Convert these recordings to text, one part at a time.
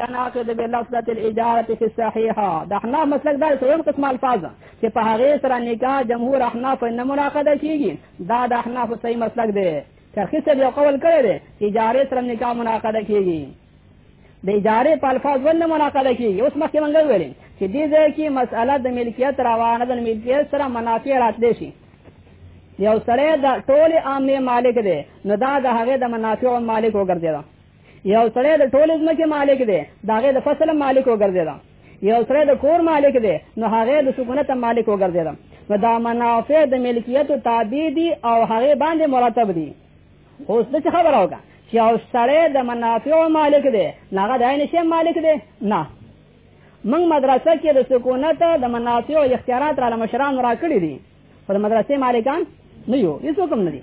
تناقض بلفظة الإجارة في الصحيحة د احناف مسلک دا سویم قسم الفاظ چې په هغه سره نکاح جمهور احناف نه مناقضه کیږي دا د احناف صحیح مسلک دی ترخیص یو قول کړی دی چې اجاره سره نکاح مناقضه کیږي د اجاره په الفاظ ونه مناقضه کیږي اوس مخکې مونږ ویل چې دې ځای کې مسأله د ملکیت روانه د ملکیت سره منافع راتلی شي یو سره د ټول عامه مالک دی نو دا د هغه د منافع مالک وګرځیدا یو سړی د ټولې ځمکې مالک دی د هغې د فصل مالک وګرځېده یو سړی د کور مالک دی نو هغې د سکونت مالک وګرځېده نو دا منافع د ملکیت تابع دي او هغې باندې مرتب دي اوس د خبره وکړه چې یو سړی د منافع مالک دی نه هغه د عین شی مالک دی نه موږ مدرسه کې د سکونت د منافع اختیارات را مشران را کړی دي خو د مدرسې مالکان نه یو هیڅ کوم نه دي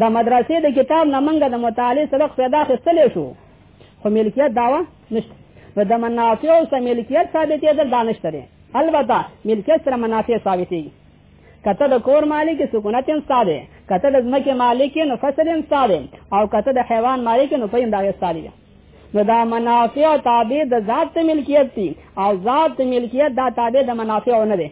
د مدرسې د کتاب نه منګ د مطالعه سبق پیدا خستلې شو خو ملکیت داوا نشته نو د منافع او سم ملکیت ثابتې د دانش ترې البته ملکیت سره منافع ثابتې کته د کور مالک سکونت هم ستاده کته د ځمکې مالک نو فصل هم ستاده او کته د حیوان مالک نو پېم داغه ستاده نو دا منافع تابع د ذات ملکیت دي او ذات ملکیت دا تابع د منافع نه دي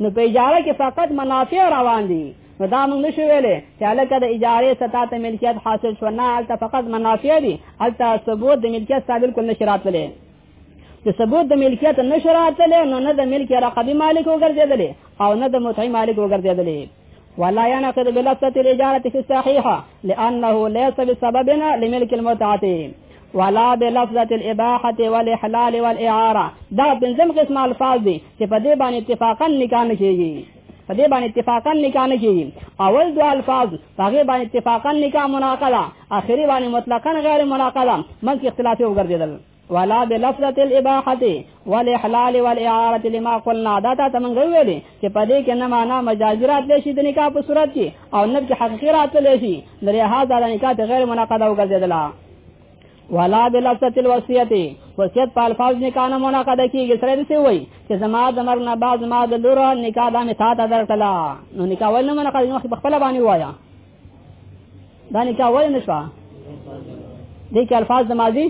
نو په اجاره کې فقط منافع روان دي نو دا موږ نشو ویلې چې الکه د اجاره ستا ته ملکیت حاصل شو نه الته فقط منافع دي الته ثبوت د ملکیت ثابت کول نشي راتللی چې ثبوت د ملکیت نشي راتللی نو نه د ملک رقبي مالک وګرځېدلی او نه د متعي مالک وګرځېدلی ولا ينقض بلفظة الإجارة في الصحيحة لأنه ليس بسببنا لملك المتعة ولا بلفظه الاباحه والاحلال والاعاره دا پنځم قسم الفاظ دي چې په دې باندې اتفاقا نکاح نه کیږي په دې باندې اتفاقا نکاح نه کیږي اول دوه الفاظ هغه باندې اتفاقا نکاح مناقضه اخري باندې مطلقاً غیر مناقضه منځ اختلاف وګرځیدل ولا بلفظه الاباحه والاحلال والاعاره لما قلنا دا تا ته مونږ ویلې چې په دې کې نه معنا مجازي راتلی شي د نکاح په صورت کې او نه کې حقیقي راتلی شي د لهدا د نکاح غیر منعقد او ګرځیدله ولا بلفظه الوصیه وصیت په الفاظ نکاح نه منعقد کیږي سره دې وي چې زما د مرګ نه بعد ما د لور نکاح د مثال درکلا نو نکاح ول نه منعقد نو خپل باندې وایا دا نکاح ولې نشو دې کې الفاظ د ماضي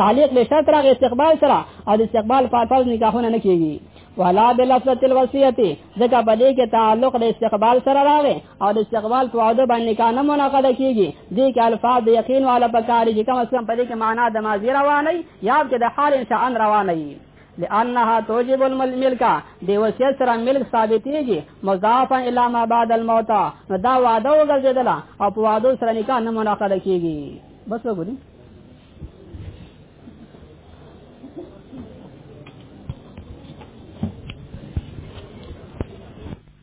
تعلیق به شرط راغی استقبال سره او د استقبال په الفاظ نکاحونه نه کیږي ولا بلفظه الوصیتی ځکه په دې کې تعلق د استقبال سره راغی او د استقبال په وعده باندې کانه مناقضه کیږي دې کې الفاظ د یقین والا پکاري چې کوم څه په دې کې معنا د ماضی رواني یا کې د حال انسان رواني لانها توجب الملک دی وصیت سره ملک ثابتېږي مضافا الی ما بعد الموت نو دا وعده وګرځیدله او په وعده سره نکاح نه منعقد کیږي بس وګورئ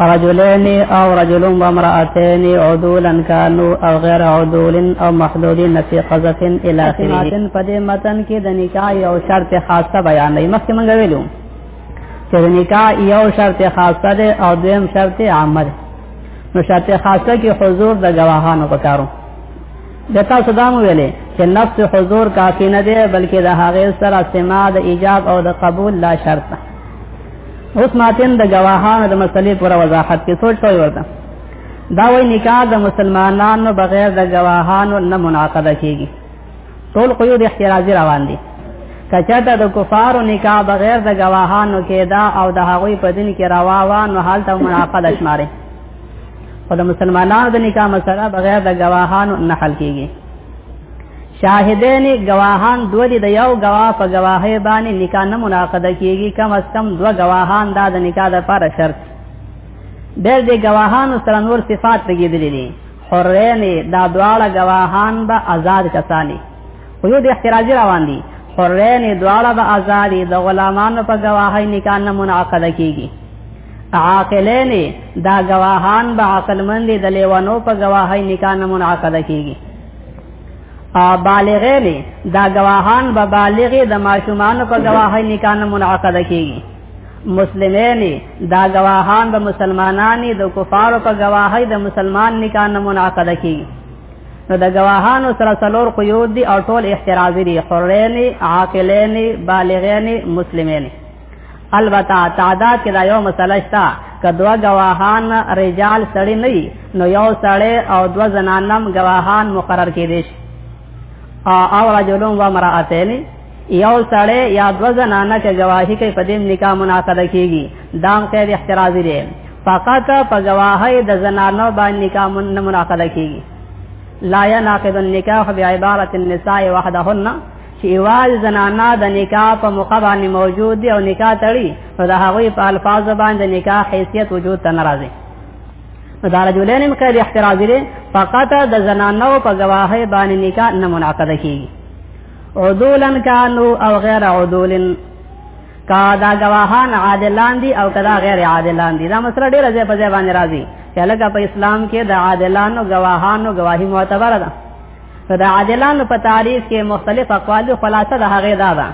رجلين او رجل وامرأتين عدولا كانوا او غير عدول او محدودين في قذف الى اخره په دې متن کې د نکاح یو شرط خاصه بیان دی مخکې مونږ ویلو چې د نکاح یو شرط خاصه ده او دویم شرط عامه ده نو شرط خاصه کې حضور د گواهانو پکارو د تاسو دا مو ویلې چې نفس حضور کافی نه دی بلکې د هغه سره سماع د ایجاب او د قبول لا شرط ده اوس ماتین د گواهانو د مسلې پر وضاحت کې سوچ کوي ورته دا وی نکاح د مسلمانانو بغیر د گواهانو نه منعقد کیږي ټول قیود احترازي روان دي کچاته د کفارو نکاح بغیر د گواهانو کې دا او د هغوی په دین کې روا و نو حالت منعقد شماره او د مسلمانانو د نکاح مسله بغیر د گواهانو نه حل کیږي شاهدین گواهان دو دي د یو گواه په گواهی باندې نکاح نه مناقضه کیږي کم از کم دو گواهان دا د نکاح لپاره شرط ډېر دي گواهانو سره نور صفات لګیدلې دي حرین دا دواړه گواهان به آزاد کسانی خو یو د احتراجی روان دي حرین دواړه به آزادي د غلامانو په گواهی نکاح نه مناقضه کیږي عاقلین دا گواهان به عقلمند دي د لیوانو په گواهی نکاح نه مناقضه کیږي بالغه نه دا گواهان به بالغه د ماشومان په گواهی نکاح منعقد کیږي مسلمین دا گواهان به مسلمانانی د کفارو په گواهی د مسلمان نکاح منعقد کیږي نو د گواهانو سره څلور قیود دي او ټول احترازي دي حرین عاقلین بالغین مسلمین البته تعداد کې دا یو مسله شته که دوه ګواهان رجال سړی نه وي نو یو سړی او دوه زنانم ګواهان مقرر کېدی شي او رجلون و مرأتین یو سړی یا دوه زنانه چې ګواهي کوي په دې نکاح مناقضه کېږي دا هم قید احترازي دی فقط په ګواهۍ د زنانو باندې نکاح مناقضه کېږي لا يناقض النکاح بعبارة النساء وحدهن چې ایواز زنانا د نکاح په موقع باندې موجود دی او نکاح تړي نو د هغوی په الفاظ باندې نکاح حیثیت وجود ته ناراضي نو دا رجلین هم کړي احتراز لري فقط د زنانو په گواهی باندې نکاح نه منعقد کیږي عدولن کانو او غیر عدولن کا دا گواهان عادلان دي او کدا غیر عادلان دي دا مسله ډیره ځای په ځای باندې راځي چې لکه په اسلام کې د عادلانو گواهانو گواهی معتبر ده نو د عادلانو په تعریف کې مختلف اقوال خلاصه د هغه دا ده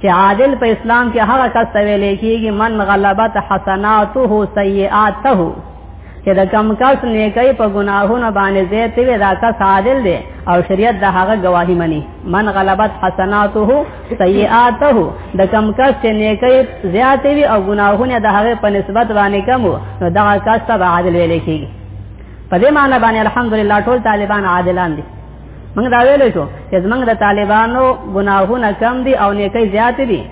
چې عادل په اسلام کې هغه کس ته ویل کېږي من غلبت حسناته سیئاته چې د کم کس نیکي په ګناهونو باندې زیات وي دا کس عادل دی او شریعت د هغه گواهی مني من غلبت حسناته سیئاته د کم کس چې نیکي زیات وي او ګناهونه د هغه په نسبت باندې کم نو دا کس تبع عادل ویل کېږي په دې معنی باندې الحمدلله ټول طالبان عادلان دي موږ دا ویل شو چې موږ د طالبانو ګناهونه کم دي او نیکي زیات دي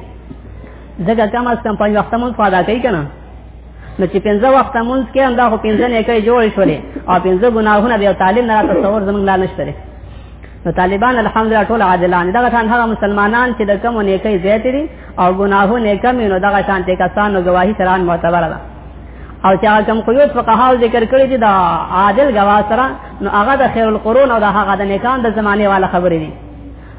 ځکه کم از کم پنځه وخت مونږ فادا کوي کنه نو چې پنځه وخت مونږ کې هم دا خو پنځه نیکي جوړ شولې او پنځه ګناهونه به طالب نه تصور زموږ لا نشته نو طالبان الحمدلله ټول عادلان دغه شان هغه مسلمانان چې د کم نیکي زیات دي او ګناهو نیکه مینو دغه شان ته کسانو گواہی سره معتبر ده او چې هغه کم قیود فقها ذکر کړی دي دا عادل گواه سره نو هغه د خیر القرون او د هغه د نیکان د زمانه والا خبرې دي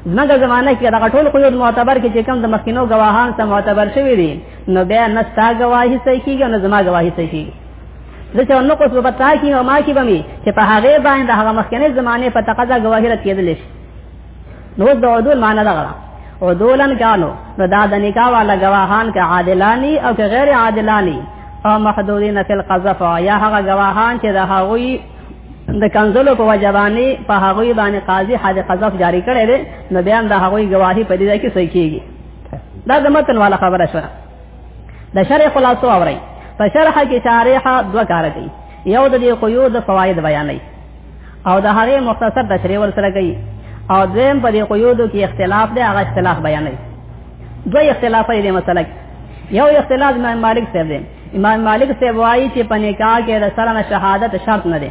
زمګه زمانه کې دغه ټول قیود معتبر کې چې کم د مخکینو گواهان سره معتبر شوی دي نو بیا نستا گواہی صحیح کیږي نو زما گواہی صحیح کیږي زه چې نقص به پتا کی او ما کی به می چې په هغه باندې هغه مخکنی زمانه په تقاضا گواهی رد کېدل شي نو د عدول معنی دا غواړم عدولن کانو نو دا د نکاح والا گواهان که عادلانی او که غیر عادلانی او محدودین فی القذف یا هغه گواهان چې د هغوی د کنزلو په وجبانی په هغوی باندې قاضي حد قذف جاری کړي دي نو بیا د هغوی گواهی په دې ځای کې صحیح کیږي دا د متن والا خبره شوه د شرح خلاصو اوري په شرح کې شارح دوه کار کوي یو د دې قیود فواید بیانوي او د هغه مختصر تشریح ور سره کوي او دویم په دې قیود کې اختلاف دی هغه اختلاف بیانوي دوه اختلاف دې مسله یو اختلاف امام مالک صاحب دی امام مالک صاحب وايي چې په نکاح کې د سره شهادت شرط نه دی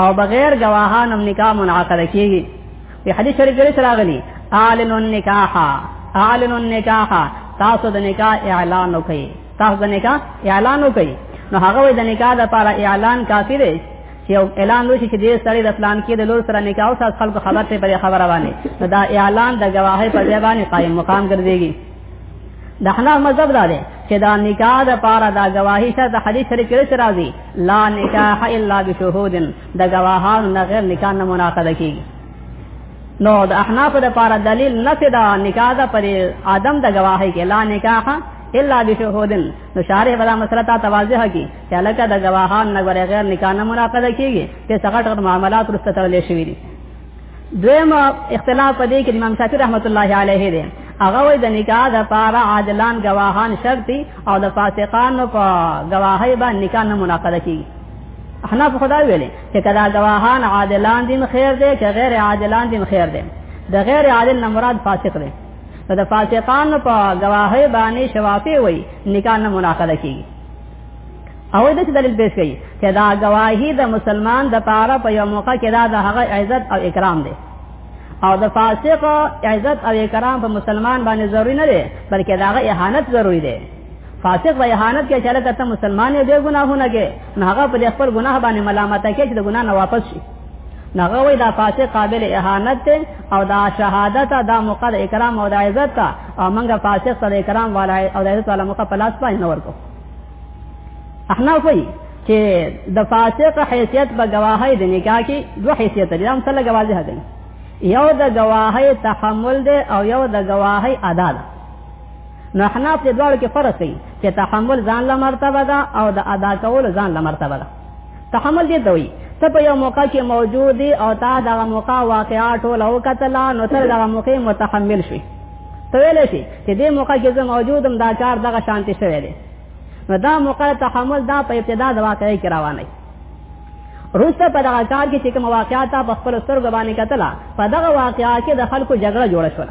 او بغیر گواهان هم نکاح منعقد کیږي په حدیث شریف کې راغلي اعلن النکاح اعلن النکاح تاسو د نکاح اعلان وکړئ تاسو د نکاح اعلان وکړئ نو هغه د نکاح لپاره اعلان کافی دی چې یو اعلان وشي چې دې سړی د پلان کې د لور سره نکاح او سات خلکو خبر ته پرې خبره باندې نو دا اعلان د گواهی په ځای باندې قائم مقام ګرځيږي د حناف مذهب دا دی چې دا نکاح د پاره دا گواهی شرط حدیث شریف کې راځي لا نکاح الا بشهود د گواهانو نه غیر نکاح نه مناقضه کیږي نو د احناف د پاره دلیل نه دا نکاح ده پر آدم د گواهی کې لا نکاح الا بشهودن نو شارع بلا مسله تا توازیه کی چې لکه د گواهان نه غیر غیر نکاح نه مناقضه کیږي چې څنګه ټول معاملات رسته تړلې شوې دي دویم اختلاف پدې کې امام شافعي رحمت الله علیه دی هغه وای د نکاح د پاره عادلان گواهان شرط او د فاسقانو په گواهی باندې نکاح نه مناقضه کیږي احناف خدا ویلې چې کدا گواهان عادلان دي خیر دی که غیر عادلان دي خیر دی د غیر عادل نه مراد فاسق دی نو د فاسقانو په گواهی باندې شوافی وای نکاح نه مناقضه کیږي او د څه دلیل پیش کړي چې دا گواهی د مسلمان د پاره په یو موقع کې دا د هغه عزت او اکرام دی او د فاسق عزت او اکرام په مسلمان باندې ضروری نه دی بلکې دا هغه اهانت ضروری دی فاسق به اهانت کې چاله کته مسلمان دی ګناهونه کې نه هغه په خپل ګناه باندې ملامت کې چې د ګناه نه واپس شي نه غوي دا فاسق قابل اهانت ته او دا شهادت دا موقع د اکرام او د عزت ته او منګه فاسق سره اکرام والا او د عزت والا موقع پلاس پای نه ورکو احنا کوي چې د فاسق حیثیت به گواهی د نکاح کې دوه حیثیت لري هم سره گواهی هغه یو د گواهی تحمل دی او یو د گواهی ادا ده نو احناف دې دواړو کې فرق کوي چې تحمل ځان له مرتبه ده او د ادا کول ځان له مرتبه ده تحمل دې دوی ته په یو موقع کې موجود او تا دغه موقع واقعا ټول او کتلا نو تر دغه موقع متحمل شوي ته ویل شي چې دې موقع کې زه موجودم دا کار دغه شانتي شوی دی نو دا موقع تحمل دا په ابتدا د واقعي کې روانه روسته په دغه کار کې چې کوم واقعات په خپل سترګو باندې کتله په دغه واقعا کې د خلکو جګړه جوړه شوه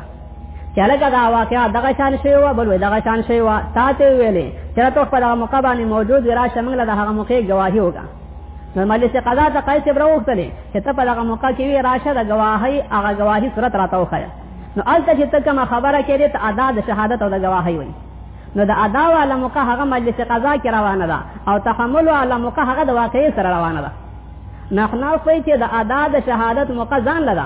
چې لکه دا واقعا دغه شان شوی و بل دغه شان شوی و تاسو ویلې چې ته په دغه موقع باندې موجود را شمنګ له هغه موقع گواهی وکړه نو مجلس قضا ته قیس ابره وکړي چې ته په دغه موقع کې وی راشه د گواهی هغه گواهی صورت راته وخایې نو الته چې ته کوم خبره کړې ته ادا د شهادت او د گواهی وایي نو د ادا والا موقع هغه مجلس قضا کې روانه ده او تحمل والا موقع هغه د واقعي سره روانه ده نحنا فی چې د ادا د شهادت موقع ځان لده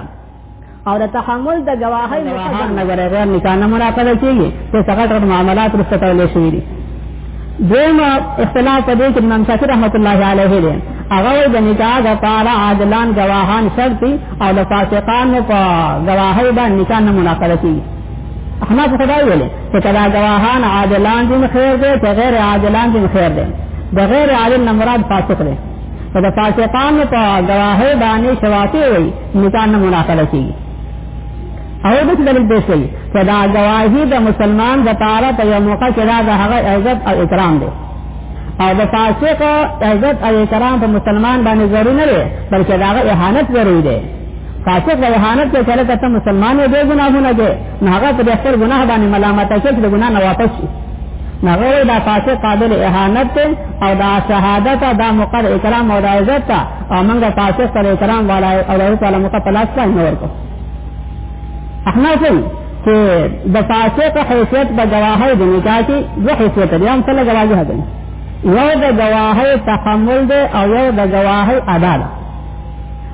او د تحمل د گواهی موقع ځان نه غره غیر نکاح نه مراقبه کیږي چې څنګه ټول معاملات رسته تړل شوی دي دویم اختلاف په دې کې امام شافعي رحمت الله علیه دی هغه د نکاح د پاره عادلان گواهان شرط او د فاسقان په گواهی باندې نکاح نه مراقبه کیږي احناف خدای ویلي چې کله ګواهان عادلان دي خیر دی چې غیر عادلان دي خیر دی د غیر عادل نه مراد فاسق دی که د فاسقان په ګواهۍ باندې شواطې وي نکاح نه مناقله کېږي او د دلیل پیش کوي چې دا ګواهي د مسلمان د پاره په یو موقع کې دا د هغه عزت او اکرام دی او د فاسق عزت او اکرام په مسلمان باندې ضروري نه دی بلکې دا هغه اهانت ضروري دی فاسق د وهانت کې چېرې کته مسلمان یې دې ګناهونه کې نه هغه په خپل ګناه باندې ملامت شي چې ګناه نه واپس شي نه غوړي دا فاسق قابل اهانت او دا شهادت دا مقر اکرام او دا عزت او موږ فاسق سره اکرام والا او دا تعالی موږ په لاس باندې نه ورکو احنا څه چې د فاسق حیثیت د گواهی د نکاح کې دوه حیثیت لري هم څه گواهی هغه یو د گواهی تحمل دی او یو د گواهی ادا ده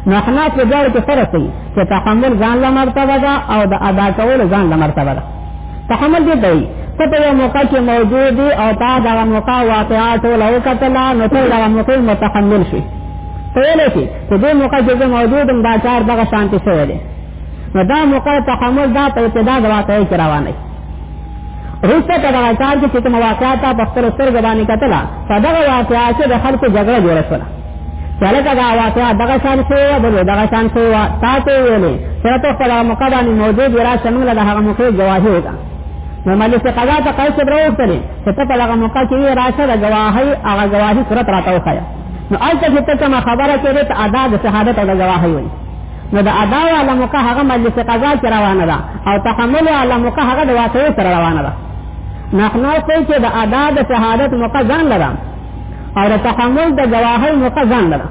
نو اخلاق په ځای کې فرق دی چې تحمل ځان له مرتبه ده او د ادا کول ځان له مرتبه ده تحمل دې دی ته په یو موقع کې موجود دی او تا دا موقع واقعات او لو کتل نو ته دا موقع متحمل شي ته له کې ته دې موقع کې موجود هم دا چار دغه شانتي شوی دی نو دا موقع تحمل دا په ابتدا د واقعي کې روان دی روسته ته دا کار چې کوم واقعات په خپل سر غوانې کتل دا واقعات د خلکو جګړه جوړه شوه چله کا دا واقعا دغه شان شو یا بل دغه شان شو تا ته ویلې سره ته خدای موقع باندې موجود را شمول د هغه موقع جواهی ده نو ملي څه قضا ته قیس برو کړي چې ته په هغه موقع کې راشه د گواهی هغه گواهی صورت راته وخایا نو آلته چې ته کوم خبره کړې ته ادا د شهادت او د گواهی وایي نو د ادا علی موقع هغه مجلس قضا کې روانه ده او تحمل علی موقع هغه د واقعي سره روانه ده نحنو کوي چې د ادا د شهادت موقع ځان لرم او د تحمل د ګواهۍ موقع ځان لره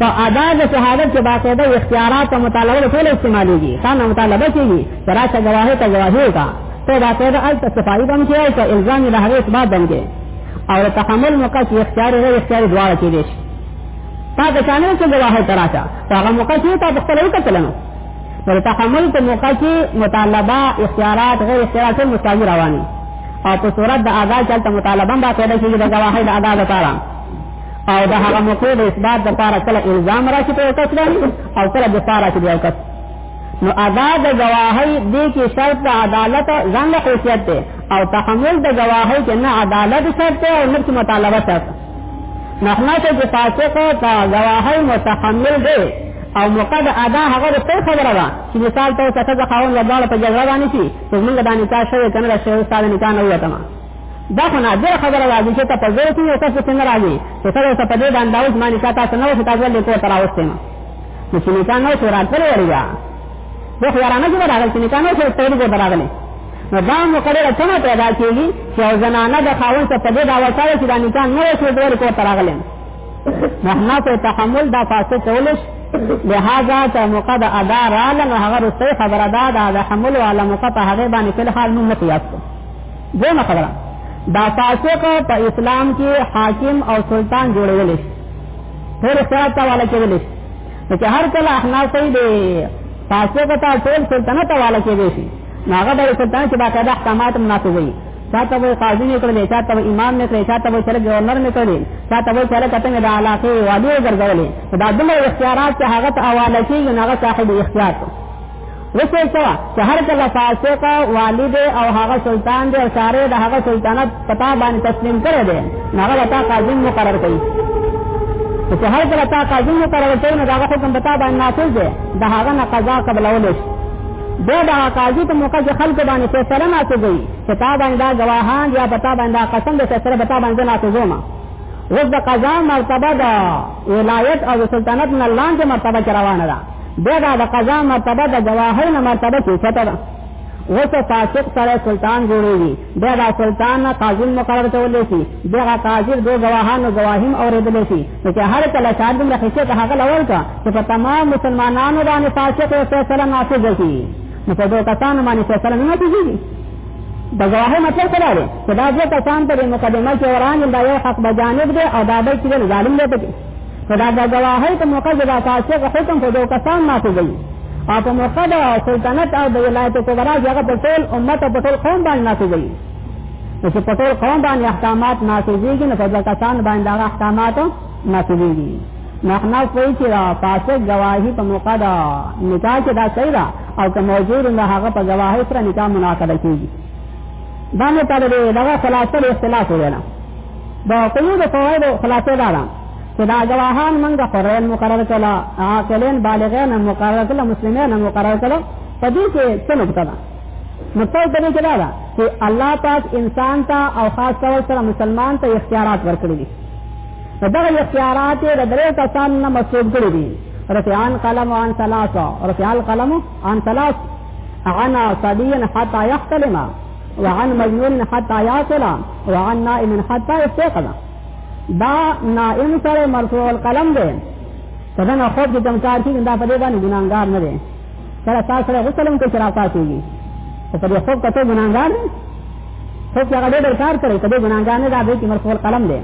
په ادا د شهادت کې باقاعده اختیارات او مطالبه ټول استعمالېږي تا نه مطالبه کېږي چې راشه ګواهۍ ته ګواهي وکړه ته باقاعده هلته صفایي به هم کې او که الزام یې د هغې اثبات به هم کې او د تحمل موقع چې اختیار یې غیر اختیار یې دواړه کېدی شي تا ته چا نه چې ګواهۍ ته راشه په هغه موقع کې تا په خپله وکتله نو نو د تحمل په موقع کې مطالبه اختیارات غیر اختیارات ټول مساوي روان دي او په صورت د ادا چې هلته مطالبه هم باقاعده کېږي د ګواهۍ د ادا لپاره او د هغه موقع د اثبات لپاره کله الزام راشي په یو کس باندې او کله دفاع راشي په یو کس نو ادا د ګواهۍ دې کې شرط د عدالت ځان له حیثیت دی او تحمل د ګواهۍ کې نه عدالت شرط دی او نه چې مطالبه شرط نحنا چې فاسق ته ګواهۍ متحمل دی او موقع د ادا هغه د څه خبره ده چې مثال ته څه څه خاون له دواړو په جګړه باندې شي چې موږ د نکاح شوی کنه راشه استاد نکاح نه وته ما دا خو نه ډېر خبره راځي چې ته په ځای کې یو څه څه نه راځي چې سره څه په دې باندې داوس ما نکاح تاسو نه وته تاسو له کوه تراوسته ما نو چې نکاح نه شو راځل وریا دا خو یارانه چې راغل چې نکاح نه شو تیر کو راغل نو دا مو کړه څنګه پیدا کیږي چې زنانه د خاون څخه په دې دا وساله چې د نکاح نه شو ډېر کوه تراغلم محنت تحمل دا فاسد کولش لہذا ته موقع د ادا رااله نو هغه رسته خبره دا ده د حمل والا موقع په هغه باندې په حال نوم نه قیاس کو دغه خبره دا فاسق په اسلام کې حاکم او سلطان جوړول شي هر سره تا والا کېدل شي چې هر کله احناف دی فاسق ته ټول سلطنت والا کېدل شي ناغه بل سلطان چې باقاعده احکامات منافذوي چاته وای قاضي نه کړلې چاته وای امام نه کړلې چاته وای چرګ گورنر نه کړلې چاته وای چرګ کته نه د علاقې والي ګرځولې دا دمه اختیارات چې هغه ته حواله کیږي هغه صاحب اختیار وسه سوا چې هر کله فاسق والد او هغه سلطان دی او ساره د هغه سلطنت پتا باندې تسلیم کړی دی نو هغه تا قاضي مقرر کړي چې هر کله تا قاضي مقرر کړي نو هغه حکم پتا باندې نافذ دی دا هغه نه قضا قبلول شي دا دا قاضي ته موقع چې خلق باندې فیصله نافذ وي چې تا باندې دا گواهان یا پتا باندې قسم د فیصله پتا باندې نافذ ومه اوس د قضا مرتبه دا ولایت او سلطنت نه لاندې مرتبه روانه ده دا د قضا مرتبه د گواهی نه مرتبه کې چته ده اوس فاسق سره سلطان جوړیږي بیا دا سلطان نه قاضي مقرر کولای شي دغه قاضي دو ګواهانو ګواهیم اورېدلی شي نو چې هر کله چا دومره حیثیت هغه له ورکړه چې په تمام مسلمانانو باندې فاسق او فیصله نافظه شي نو په دو کسانو باندې فیصله نه نافظېږي د ګواهۍ مطلب څه دی چې دا دوه کسان په دې مقدمه کې وران دا یو حق بجانب دی او دا بل چې ظالم دی پکې نو دا د ګواهۍ په موقع کې دا فاسق حکم په دوه کسان نافذوي او په موقع د سلطنت او د ولایت کبرا کې هغه په ټول امت او په ټول قوم باندې نافذوي نو چې په ټول قوم باندې احکامات نافذېږي نو په دوه کسان باندې هغه احکامات نافذېږي نحنا کوئی چې دا فاسق گواهی په موقع دا نکاح کې دا صحیح ده او که موجود نه هغه په گواهی سره نکاح مناقضه کیږي دا نه تعالی دغه خلاصه اختلاف ویل د قیو د فوائد خلاصه دا ده چې دا جواهان موږ قرآن مقرر کړه عاقلین بالغین مقرر کړه مسلمانان مقرر کړه په دې کې څه نقطه ده مطلب دې کې دا ده چې الله پاک انسان ته او خاص طور سره مسلمان ته اختیارات ورکړي دي دا اختیارات د درې کسان نه مسعود کړي دي رفعان قلم عن ثلاثه رفع القلم عن ثلاث عنا صبيا حتى يحتلم وعن مجنون حتى يصل وعن نائم حتى يستيقظ دا نائم سره مرفوع القلم دی کله نه خوب دې کوم کار کیږي دا په دې باندې ګناګار نه دی سره تاسو سره غسلم کې شراب پاتېږي او په دې خوب کته ګناګار نه خوب هغه ډېر کار کوي کله ګناګار نه دا به چې مرفوع القلم دی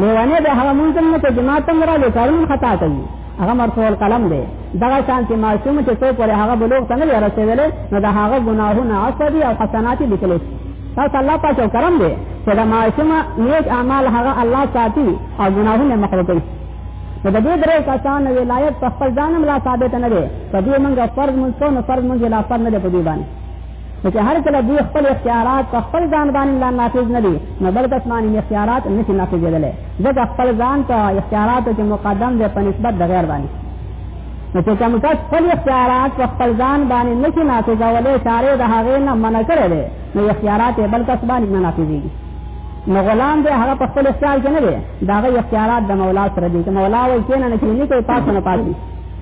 لیوانه به هغه مونږ نه ته جماعت تم را لې کارونه خطا کوي هغه مرفوع القلم دی دغه شان چې معصوم چې څو پر هغه بلوغ ته نه رسېدلی نو د هغه ګناهونه عفو دي او حسنات یې لیکلی شي تاسو الله پاک یو کرم دی چې د معصوم نیک اعمال هغه الله ساتي او ګناهونه مخلوق کوي نو د دې درې کسانو ولایت په خپل ځان هم لا ثابت نه دی په دې موږ فرض مونږ نه فرض مونږ لا فرض نه دی په دې باندې نو چې هر کله دوی خپل اختیارات په خپل ځان باندې لا نافذ نه دي نو بل کس باندې اختیارات نه شي نافذېدلی ځکه خپل ځان په اختیاراتو کې مقدم دی په نسبت د غیر باندې نو چې کوم کس خپل اختیارات په خپل ځان باندې نه شي نافذولی چارې د هغې نه منع کړی دی نو اختیارات یې بل کس باندې نه نافذېږي نو غلام دی هغه په خپل اختیار کې نه دی د هغه اختیارات د مولا سره دي چې مولا وایي کېنه نه کېني کوي پاس نه پاتې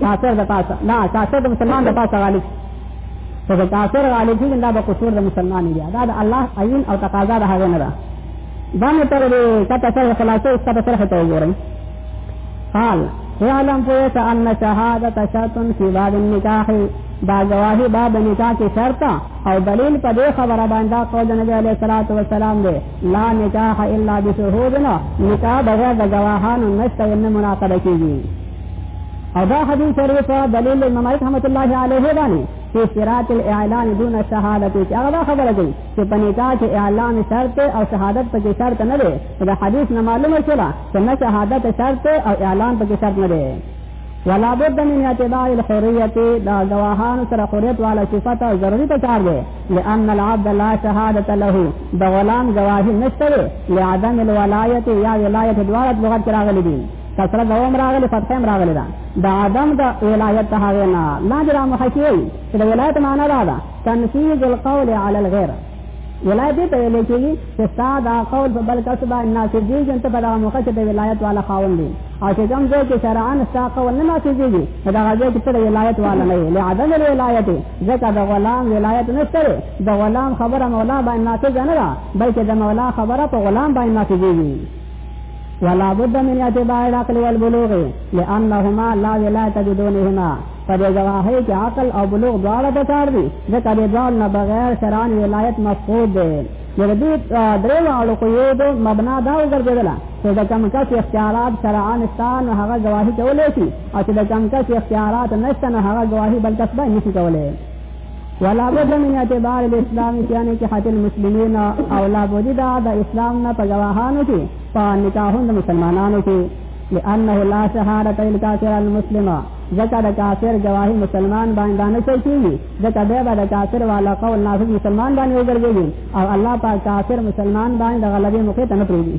کافر د پاسه دا کافر د مسلمان د پاسه غالب خو د کافر غالب دي دا به قصور د مسلمان دی دا د الله عین او تقاضا د هغه نه ده دا مې تر دې کته سره خلاصې ستاسو سره ته وګورم قال اعلم پوهه ته ان شهادت شرط فی باب النکاح دا گواهی باب نکاح کې شرط او دلیل په دې خبره باندې قول نبی علیہ الصلوۃ والسلام دی لا نکاح الا بشهودنا نکاح بغیر د گواهانو نشته نه مناقضه کیږي او دا حدیث شریف دلیل ممالک رحمت الله علیه باندې چې اشتراط الاعلان دون شهادت چې هغه خبره کوي چې په نکاح کې اعلان شرط او شهادت پکې شرط نه دی دا حدیث نه معلومه شوه چې نه شهادت شرط او اعلان پکې شرط نه دی ولا بد من اعتبار الحريه دا گواهان سره حریت والا صفت او ضروری پکار دی لان العبد لا شهادت له د غلام گواهی نشته لعدم الولايه یا ولایت دوارت لغت راغلی دی کسره دوم راغلی فتحه هم راغلی ده د عدم د ولایت د هغې نه لاندې را محکي وایي چې د ولایت معنا دا ده تنفیذ القول علی الغیر ولایت دې ته ویل کېږي چې ستا دا قول په بل کس باندې نافذېږي نو ته په دغه موقع کې د ولایت والا خاوند دی او چې کوم ځای کې شرعاً ستا قول نه نافذېږي نو دغه ځای کې ته د ولایت والا نه یې له عدم الولایت ځکه د غلام ولایت نشته دی د غلام خبره مولا باندې نافذه نه ده بلکې د مولا خبره په غلام باندې نافذېږي ولا بد من اتباع العقل والبلوغ لانهما لا ولايه بدونهما په دې ګواهۍ کې عقل او بلوغ دواړه په کار دي ځکه د دواړو نه بغیر شرعن ولایت مفقود دی نو د دې درې واړو خو یو د مبنا دا وګرځېدله چې د کم کس اختیارات شرعن شته نو هغه ګواهي کولی شي او چې د کم کس اختیارات نشته نو هغه ګواهي بل کس به نشي کولی ولا بد من اعتبار الاسلام یعنی کې حاصل مسلمین او لا بد دا د اسلام نه په گواهانو کې په نکاحونو د مسلمانانو کې لانه لا شهادت الکافر المسلم ځکه د کافر گواهی مسلمان باندې نه شي کیږي ځکه به به د کافر والا قول نافذ مسلمان باندې وګرځي او الله پاک کافر مسلمان باندې د غلبې موقع ته نه پریږي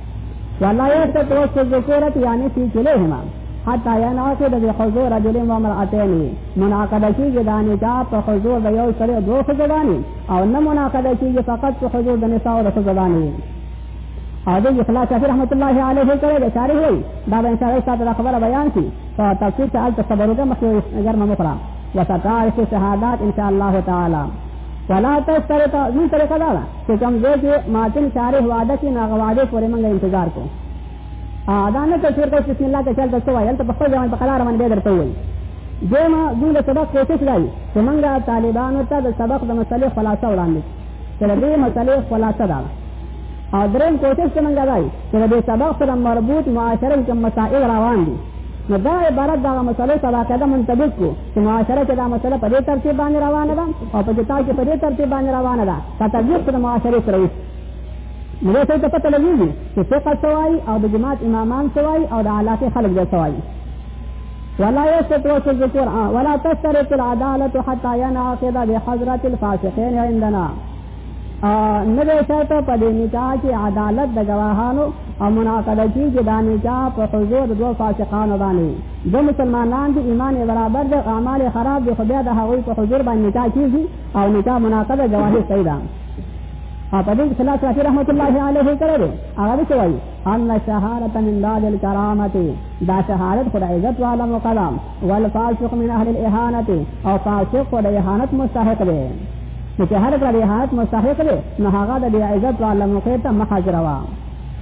ولا يستطيع الذكورة يعني في كليهما حتى ينعقد بحضور رجل وامرأتين مناقضه کیږي د نکاح په حضور د یو سره دوه خزداني او نه مناقضه کیږي فقط په حضور د نساء او د خزداني او د اخلاص شافعي رحمت الله علیه کړه د شارح وي دا به ان شاء الله تاسو خبره بیان شي او تفصیل ته البته صبر وکړه مخکې غیر ممکرا وتعال شهادات ان شاء الله تعالی ولا تشترط من طریقه دا ده چې کوم ځای کې ماتن شارح وعده کې ناغه وعده پورې موږ انتظار کوو دا نه ته شرک بسم الله ته چل ته وایل ته په خپل ځان په قرار باندې درته وایي دیمه دوی د سبق کوشش لري چې موږ طالبانو ته د سبق د مسلې خلاصه وړاندې چې د دې مسلې خلاصه ده او درېم کوشش چې موږ لري چې د سبق سره مربوط معاشره کوم مسائل روان دي نو دا عبارت دا مسلې سره کده منطبق کو چې معاشره کې دا مسله په دې ترتیب باندې روانه ده او په کتاب کې په دې ترتیب باندې روانه ده په تطبیق د معاشرې سره وي نو دا څه ته پته لګیږي چې فقه سوای او د جماعت امامان سوای او د علاقه خلک د سوای ولا يستطيع الذكور ولا تسترق العدالة حتى ينعقد بحضرة الفاسقين عندنا نه دی شرط په دې نکاح کې عدالت د ګواهانو او مناقضه کېږي دا نکاح په حضور د دوو فاسقانو باندې دو مسلمانان دي ایمان یې برابر دی اعمال یې خراب دي خو بیا د هغوی په حضور باندې نکاح کېږي او نکاح مناقضه ګواهي صحیح ده او په دې کې خلاص راځي رحمت الله علیه کړی دی هغه څه وایي ان شهادت من بعد الکرامت دا شهادت خدای عزت والا مقام والفاسق من اهل الاهانه او فاسق د اهانت مستحق دی نو چې هر کله د اهانت مستحق دی نو هغه د بی عزت والا موقع ته محاجروا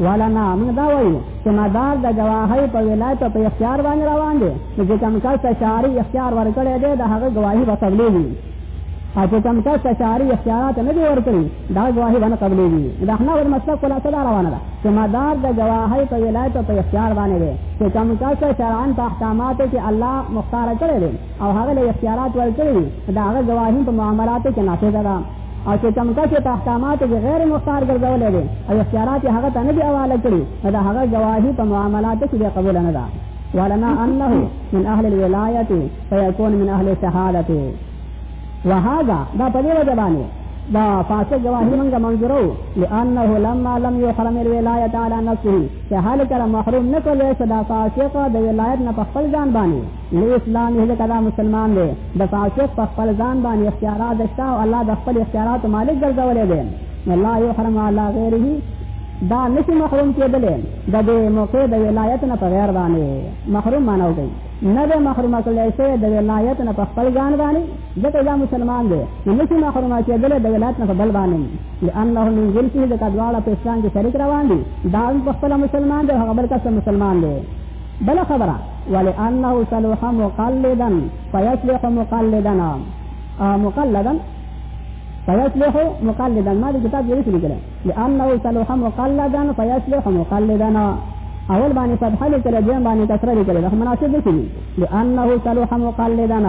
ولنا موږ دا وایو چې مدار د گواهی په ولایت په اختیار باندې روان دی چې کوم کس ته شاري اختیار ورکړی دی د هغه گواهی به تبلیغ او چې کوم کس ته شعري اختیارات نه دي ورکړي دا ګواهي به نه قبلېږي د احناف د مسلک خلاصه دا روانه ده چې مدار د ګواهۍ په ولایت او په اختیار باندې دی چې کوم کس ته شرعا په احکاماتو کې الله مختار کړی دی او هغه له اختیارات ورکړي دي د هغه ګواهي په معاملاتو کې نافذه ده او چې کوم کس په احکاماتو کې غیر مختار ګرځولی دی او اختیارات هغه ته نه دي حواله کړي د هغه ګواهي په معاملاتو کې قبول نه ده ولنا انه من اهل الولايه فیکون من اهل شهادت وهذا دا په دې وجه باندې دا فاسق گواهی منګه منظورو لانه لما لم يحرم الولايه على نفسه چې حال کړه محروم نه کولې صدا فاسق د ولایت نه په خپل ځان باندې له اسلام یې کدا مسلمان دی د فاسق په خپل ځان باندې اختیارات شته او الله د خپل اختیارات مالک ګرځولې دی الله يحرم على غيره دا نشي محروم کېدلې د دې موقع د ولایت نه په غیر باندې محروم مانو کوي نه ده محرومه کړی شوی د ولایت نه په خپل ځان باندې ځکه دا مسلمان دی نو نشي محرومه کېدلی د ولایت نه په بل باندې لأنه من جنسه ځکه دواړه په اسلام کې شریک روان دي دا هم په خپله مسلمان دی هغه بل کس مسلمان دی بله خبره ولأنه صلح مقلدا فيصلح مقلدا مقلدا فيصلح مقلدا ما دې کتاب کې لیکلی لانه صلح مقلدا فيصلح مقلدا اول باندې فتح لیکل دیم باندې کسره لیکل دا مناسب دي شي لانه صلح مقلدا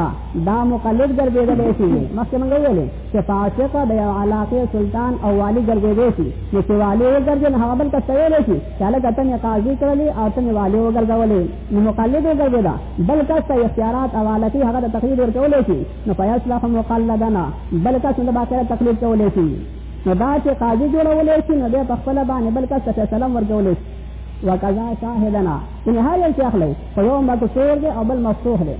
دا مقلد ګرځیدل شي مخکې موږ ویلې چې فاسق د یو علاقه سلطان او والی ګرځیدل شي نو چې والی وګرځي هغه بل کسره ویل شي چې هغه ته نه قاضي کړلی او ته والی وګرځولې نو مقلد وګرځیدا بل کس ته اختیارات او علاقه هغه د تقلید ورکول شي نو فیصلح مقلدا بل کس د باقی تقلید کول شي نو دا چې قاضي جوړولی شي نو دی په خپله باندې بل کس ته فیصله هم ورکولی شي وقضا شاهدنا یعنې هر یو چې اخلی خو یو مکسور دی او بل مفتوح دی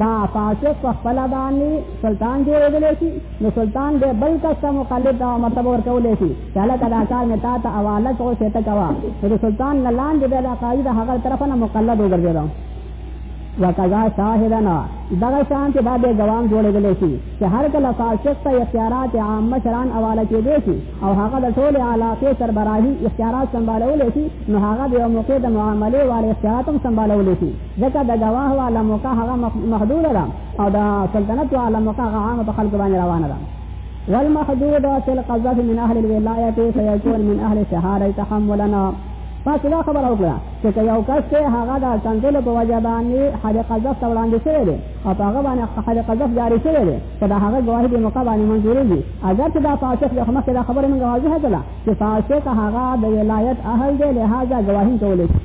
دا فاسق په خپله باندې سلطان جوړېدلی شي نو سلطان دی بل کس ته مقلد او مرتبه ورکولی شي چې هلکه دا کار مې تا ته حواله کړو چې ته کوه نو د سلطان نه لاندې بیا دا قاضي د هغه طرفه نه مقلد وګرځېده وکذا شاهدنا دغه شان ته دا به ګوام جوړېدل شي چې هر کله فاسق ته اختیارات عام مشران حواله کېدې شي او هغه د ټول علاقې سربراهي اختیارات سمبالول شي نو هغه به موقع د معاملې والے اختیارات هم سمبالول شي ځکه د ګواه والا موقع هغه محدود ده او د سلطنت والا موقع هغه عام په خلکو باندې روانه ده والمحدود في القذف من اهل الولايه فيكون من اهل الشهاده تحملنا پس دا خبر او کړه چې که یو کس دی هغه د کنځلو په وجه باندې حد قذف ته وړاندې شوی دی او په هغه باندې حد قذف جاري شوی دی که د هغه ګواهي د موقع باندې منظورېږي اګر چې دا فاسق دی خو مخکې دا خبره موږ واضحه کړله چې فاسق هغه د ولایت اهل دی لهذا ګواهي کولی شي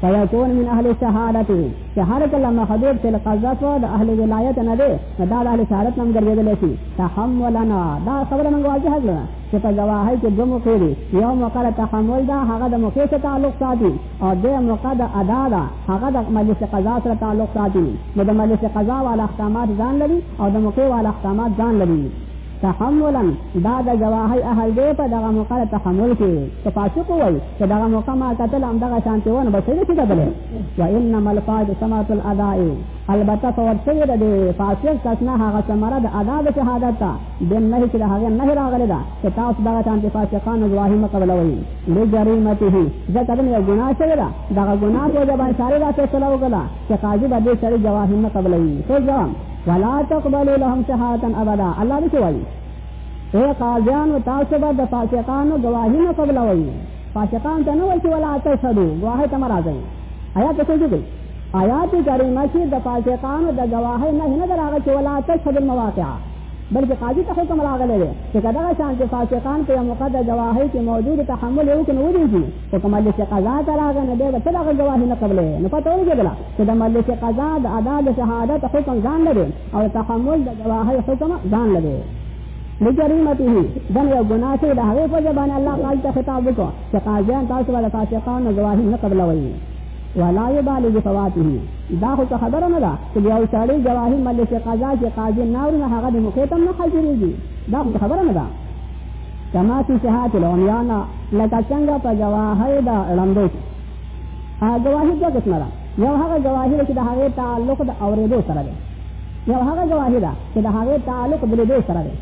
فیکون من اهل شهادت چې هر کله مخدود چې قضات و د اهل ولایت نه دی دا د اهل شهادت نوم ګرځېدلی شي تحملنا دا خبره موږ واضحه کړله چې په ګواهۍ کې دوه موقع دي یو موقع د تحمل ده هغه د موقع سره تعلق ساتي او دویم موقع د ادا ده هغه د مجلس قضا سره تعلق ساتي نو د مجلس قضا والا احکامات ځان لري او د موقع والا احکامات ځان لري تحملا دا د جواهی اهل دی په دغه موقع تحمل کې چې فاسق وای چې دغه موقع ما قتل هم دغه شانتي ونه به څه شي کېدلی و انما الفاظ سمات الاداء البته فورسه د فاسق کسنه هغه سمره د ادا د شهادت دین نه چې د هغه نه راغلی دا چې تاسو دا کان چې فاسقان ظواهر مقبلوي لجریمته ځکه دا یو ګناه شوی دا دا ګناه په ځای باندې ساري راته سره وکړه چې قاضي باندې سره جواهر مقبلوي څه جواب ولا تقبلوا لهم شهادتا ابدا الله دې کوي اے قاضیان او تاسو به د فاسقانو گواهی نه قبلوي فاسقان ته نه وایي ولا تشهدوا گواهی ته مرزه آیا څه کوي آیات کریمه چې د فاسقانو د گواهی نه نه دراغه چې ولا تشهد المواقع بلکې قاضي ته حکم راغلی دی چې که دغه شانتې فاسقان په یو موقع د ګواهۍ کې موجود تحمل یې وکړي نو ودرېږي خو که مجلس قضا ته راغی نو بیا به څه دغه ګواهي نه قبلوي نو پته ولګېدله چې د مجلس قضا د ادا د شهادت حکم ځان لري او تحمل د ګواهۍ حکم ځان لري لجریمته دن یو ګناه چې د هغې په ځای باندې الله قاضي ته خطاب وکړو چې قاضیان تاسو به د فاسقانو ګواهي نه قبلوئ ولا يبالي بفواته دا خو خبره نه ده چې یو سړی جواهر ملک قضا چې قاضي نور نه هغه د مخیتم نه حاضرېږي دا خو خبره نه ده کما چې صحات العميان لکه څنګه په جواهر دا ړندو هغه جواهر د قسمه ده یو هغه جواهر چې د هغه تعلق د اورېدو سره ده یو هغه جواهر چې د هغه تعلق د لیدو سره ده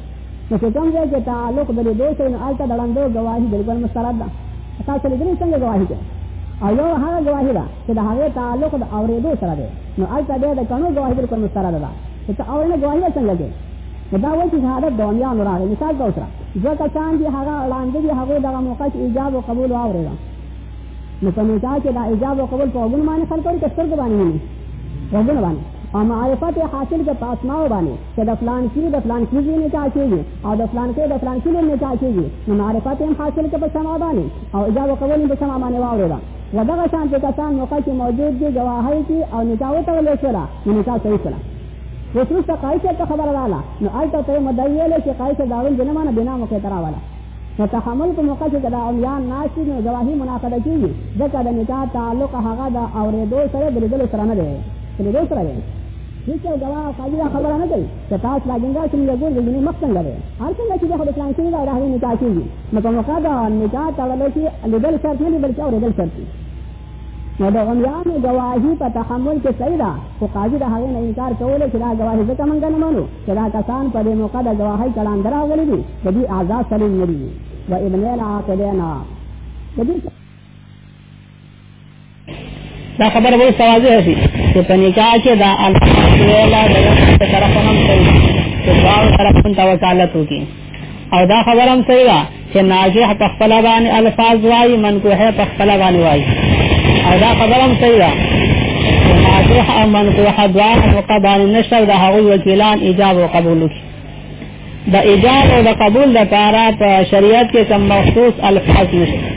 نو چې کوم ځای کې تعلق د لیدو شي نو هلته د ړندو ګواهي بالکل مسترد ده تاسو لیدلی څنګه ګواهي کوي او یو هغه ګواهي ده چې د هغې تعلق د اورېدو سره دی نو هلته بیا د کڼو ګواهي بالکل مسترده ده چې ته اورنه ګواهي به څنګه کوې نو دا وایي چې شهادت د عمیانو راغی مثال ته وسره دوه کسان دي هغه ړانده دي هغوی دغه موقع چې ایجاب او قبول واورېده نو په نکاح کې دا ایجاب او قبول په غوږونو باندې خلک وري که سترګو باندې ویني غوږونو باندې او معرفت یې حاصل که په اسماو باندې چې د فلان کې د فلان کې ځینې چا کېږي او د فلان کې د فلان کې نه چا کېږي نو معرفت هم حاصل کې په سما باندې او اجازه کول په سما باندې واورېده و دغه شان چې کسان موقع کې موجود دي ګواهۍ کې او نکاح وتړل شوله نو نکاح صحیح شوله اوس وروسته قایصه ته خبره راغله نو هلته ته یې مدعي ویلی چې قایصه داړون د نه مانه بنا موقع ته راوله نو تحمل په موقع کې که د عمیان ناست وي نو ګواهي مناقده کېږي ځکه د نکاح تعلق هغه د اورېدو سره د لیدلو سره نه دی د لیدو سره دی هیڅ یو ګواه او قاضي دا خبره نه کوي چې تاسو لا جنګا شي یو ګور دې مخ څنګه دی هر څنګه چې د اسلام کې دا راهي نکاح کیږي نو په موقع دا نکاح تړل شي لیدل شرط نه دی بلکې اورېدل شرط دی نو د غمیانو ګواهي په تحمل کې صحیح ده خو قاضي د هغې نه انکار کولی چې دا ګواهي ځکه مونږ نه منو چې دا کسان په دې موقع د ګواهۍ کړاند راغلي دي د دوی اعضا سلیم نه دي و ابنې له عاقلې نه د دوی دا خبر وای سوازه هسي چې په نکاح کې دا الحمدلله د طرف هم صحیح چې باور طرف هم توکالت وکي او دا خبر هم صحیح ده چې ناجح په خپل باندې الفاظ وای منکوه په خپل باندې وای او دا خبر هم صحیح ده ناجح او منکوه دوار مقبل نشو د هغوی وکیلان ایجاب او قبول وکي د ایجاب او د قبول لپاره په شریعت کې کوم مخصوص الفاظ نشته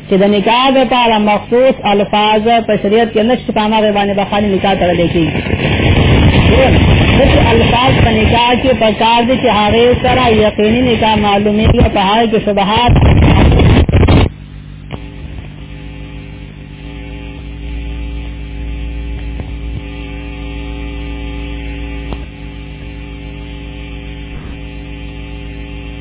چې د نکاح لپاره مخصوص الفاظ په شریعت کې نشته په هغه باندې به خالي نکاح تړل کېږي دغه الفاظ په نکاح کې په کار دي چې هغه سره یقیني نکاح معلومه یا په هغه کې شبهات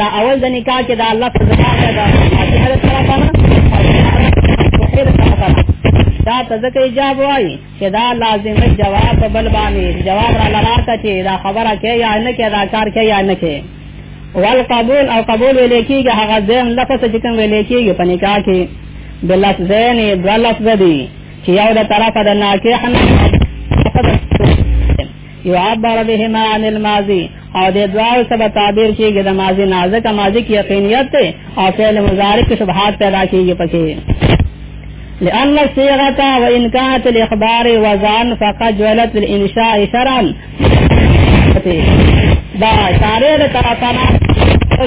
دا اول د نکاح کې دا الله په ځای دا د حضرت سره کنه دا تزکه ایجاب وایي چې دا لازمي جواب په بل باندې جواب را لراته چې دا خبره کې یا نه کې دا کار کې یا نه کې والقبول او قبول ویل کېږي هغه ځین لفظ چې کوم ویل کېږي په نکاح کې د لفظین د لفظ دی چې یو د طرفه د ناکح نه يعبر بهما عن الماضي او د دوار سبا تعبیر کیږي د ماضی نازک ماضی کی یقینیت ته او فعل مضارع کې شبهات پیدا کیږي پکې لأن الصيغة وإن كانت الإخبار وزان فقد جعلت للإنشاء شرعا دا شارع د طرفانا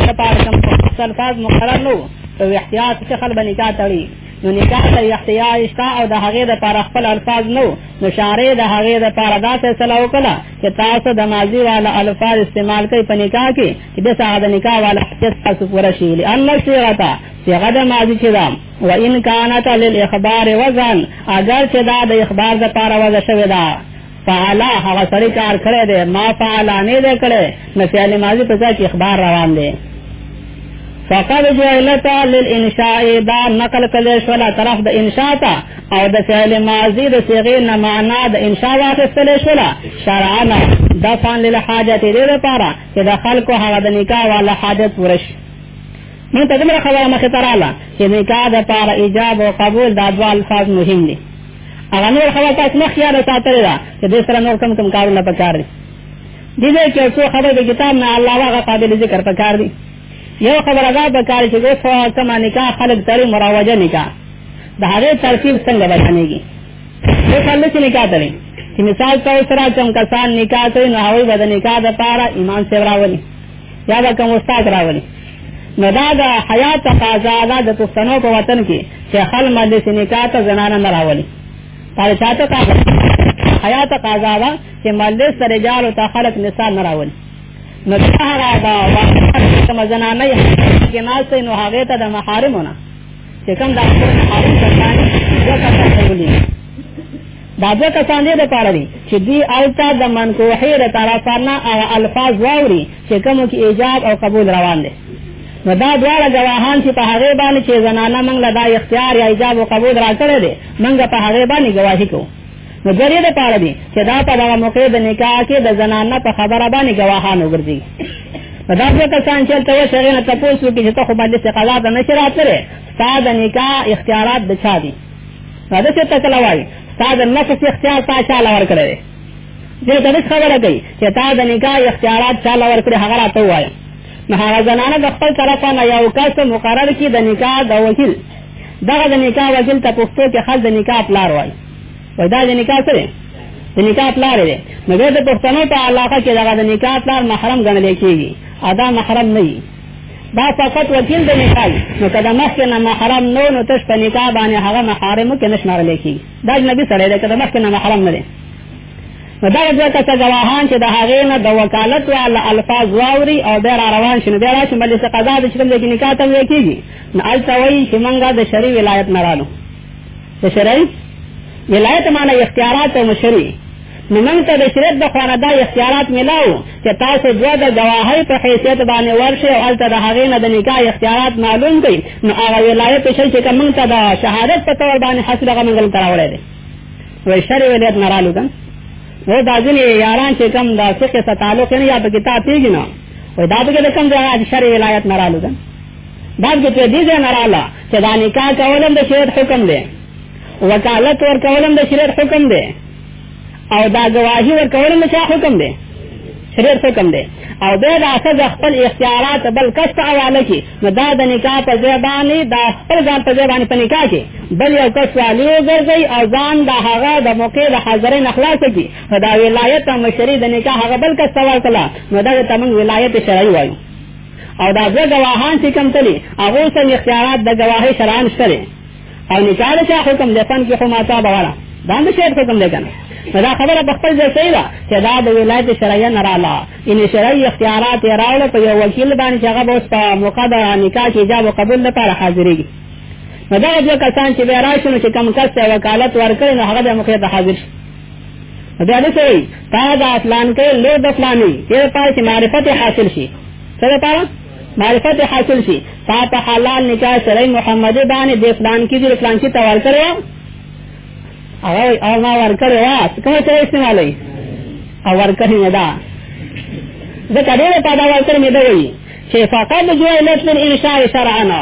د پاره کوم الفاظ مقرر نو ته احتیاط څخه بنکا تړي نو نکاح ته اختیار شته او د هغې د پاره خپل الفاظ نو نو شارع د هغې د پاره دا فیصله وکړه چې تاسو د ماضی والا الفاظ استعمال کوي په نکاح کې چې د ساعه د نکاح والا حجت تاسو پوره شي لئن صيغه صيغه د ماضی چې دا و ان كانت للاخبار وزن اگر چې دا د اخبار د پاره وزن شوی دا فعلا هغه سړی کار کړی دی ما فعلا نه دی کړی نو فعل ماضی په ځای کې اخبار روان دی فقد جعلت للانشاء دا نقل کله شو لا طرف د انشاء تا او د فعل ماضی د صيغه نه معنا د انشاء واخستل شو لا شرعنا دا فان للحاجت دې لپاره چې د خلکو هغه د نکاح والا حاجت ورش نو تدمر خبره مخه تراله چې نکاح د لپاره ایجاب او قبول دا دوه الفاظ مهم دي هغه نور خبره تاسو مخ یاد ساتلی ده چې دې سره نور کم کم کارونه پکار دي دې دې کې څو خبره د کتاب نه الله هغه قابل ذکر پکار دي یو خبره دا پکار چې دې څو کم نکاح خلق ترې مراوجه نکاح د هغه ترتیب څنګه بدلېږي دې کله چې نکاح ترې چې مثال په سره چم کسان نکاح کوي نو هغه بد نکاح د پاره ایمان سره راولي یا به کوم استاد راولي نو دا د حیا تقاضا ده د پښتنو په وطن کې چې خل مجلس نکاح ته زنانه نه راولي پر چاته کا حیا تقاضا ده چې مجلس سره رجال او خلق نساء نه راولي نو دا هغه دا کوم زنانه یې کې ناس نو هغه ته د محارمونه چې کوم د محارم څخه دا څه ولي دا دوه کسان دې دپاره دي چې دوی هلته د منکوحې د طرفه نه هغه الفاظ واوري چې کومو کې ایجاب او قبول روان دی نو دا دواړه ګواهان چې په هغې باندې چې زنانه موږ له دا اختیار یا ایجاب او قبول را کړی دی موږ په هغې باندې ګواهي کوو نو دوه دې دپاره دي چې دا په دغه موقع د نکاح کې د زنانه په خبره باندې ګواهان وګرځي نو دا دوه کسان چې هلته وشي هغې نه تپوس وکړي چې ته خو باندې استقضا ته نه شي راتللی ستا د نکاح اختیارات د چا دي دا څه ته کله وایي تا د نفس اختیار تا چا لور کړی دې ته هیڅ خبره کوي چې تا د نکاح اختیارات چا لور کړی هغه راته وایي نو هغه زنانه د خپل طرف نه یو کس مقرر کی د نکاح د وکیل دغه د نکاح وکیل ته پښتو کې خل د نکاح پلار وایي وای دا د نکاح سره د نکاح پلار دی نو د پښتنو په علاقه کې دغه د نکاح پلار محرم ګڼل کېږي ادا محرم نه وي دا فقط وکیل د نکاح نو کله مخکې نه محرم نو نو تش په نکاح باندې هغه محارمو کې نشمار لیکي دا نبی سره ده کله مخکې نه محرم نه دی نو دا دوه کسه ګواهان چې د هغې نه د وکالت والا الفاظ واوري او بیا را روان شي نو بیا راشي مجلس قضا د چې کوم ځای کې نکاح ته ویل کېږي نو هلته وایي چې موږ د شرعي ولایت نه رالو د شرعي ولایت معنی اختیارات او مشري نو موږ ته د شریعت د خوانه دا اختیارات ملاو چې تاسو دوه د ګواهۍ په حیثیت باندې ورشئ او هلته د هغې نه د نکاح اختیارات معلوم کړئ نو هغه ولایت شل چې که موږ ته د شهادت په طور باندې حاصل هغه موږ دلته راوړی دی وایي شرع ولایت نه رالو که و دا ځینې یاران چې کوم د فقې سره تعلق یې نه یا په کتاب پېږي نه وایي دا پکې د کوم ځای د شرع ولایت نه رالو که بعد کې په دې ځای نه رااله چې دا نکاح کول هم د شریعت حکم دی وکالت ورکول هم د شریعت حکم دی او دا گواهی ورکول هم د شریعت حکم دی شریعت حکم دی او دا د اصل خپل اختیارات بل کس ته حواله کی نو دا د نکاح په ځای باندې دا خپل ځان په ځای باندې په نکاح کې بل یو کس والی وګرځي او ځان د هغه د موقع د حاضرین خلاص کی دا ولایت مشری د نکاح هغه بل کس ته ورکړه نو دا ته موږ ولایت شرعي وایو او دا دوه گواهان چې کم تلي هغه سم اختیارات د گواهی شرعان شته او نکاح چا حکم دی فن کې خو ماتا بواله دا هم شاید حکم دی کنه دا خبره په خپل ځای صحیح ده چې دا د ولایت شرعیه نه رااله ان شرعي اختیارات یې راوړل په یو وکیل باندې چې هغه به اوس په موقع د نکاح کې ایجاب او قبول لپاره حاضرېږي نو دا دوه کسان چې بیا راشي نو چې کم کس ته وکالت ورکړي نو هغه به مخې ته حاضر شي بیا دې سوي تا دا پلان کې لور د پلاني کې پای چې معرفت حاصل شي څه لپاره معرفت حاصل شي تا په حلال نکاح سره محمد باندې د پلان کې د پلان کې توال کړو او او ما ور کړو کوم څه استعمالوي او ور کړی نه دا ځکه ډېر په دا ور کړی نه دی چې فقط جوړ لټ من انشاء شرعنا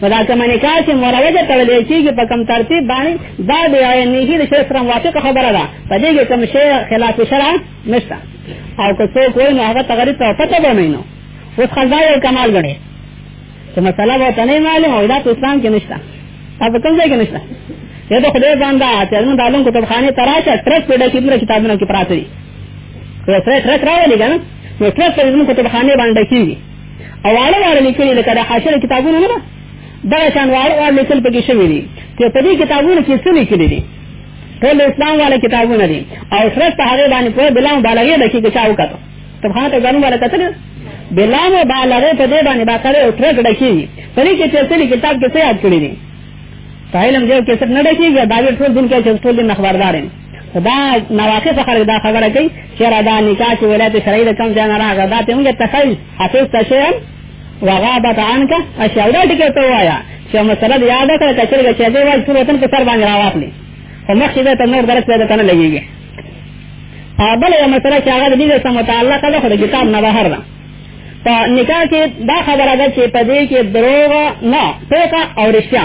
فدا کومه نکاح چې مروجه تړل کېږي په کم ترتیب باندې دا د نیږي د شرع سره موافق خبره ده په دې کې کوم شی خلاف شرع نشته او که څوک وایي نو هغه تغرید ته پته به نه نو اوس خلدا یو کمال غړي چې مسله به تنه معلوم او دا په اسلام کې نشته او په کوم ځای کې نشته یا د خدای باندې چې موږ د علم کتابخانه تراشه ترڅ په دې کې کتابونه کې پراته دي که سره ترڅ راولې کنه نو ترڅ په دې کتابخانه باندې کېږي او واړه واړه لیکلي لکه د حاشر کتابونه نه دا شان واړه واړه لیکل پکې شوی دي چې په دې کتابونو کې څه لیکلي دي ټول اسلام والا کتابونه دي او شرط په هغه باندې په بلا مبالغه د کې چاو کته سبحان ته غنو والا کتل بلا مبالغه په دې باندې باقره او ترک ډکی په دې کې چې څه کتاب کې څه یاد کړی دي تعلم جو کې څه نه ډکیږي دا ټول دن کې چې ټول دن خبردار دي دا نواقص خلک دا خبره کوي چې را دا نکاح چې ولایت شرعي د کم ځای نه راغله دا ته موږ تخیل حافظ تشیم وغابت عنک اشیاء دا ټکی ته وایا چې مسله د یاد کړه چې چرګ چې دی وای ټول وطن په سر باندې راوخلی او مخ دې ته نور درس پیدا کنه لګیږي او بل یو مسله چې هغه دې سره متعلقه ده خو د کتاب نه بهر ده په نکاح کې دا خبره ده چې په دې کې دروغ نه پوکا او رښتیا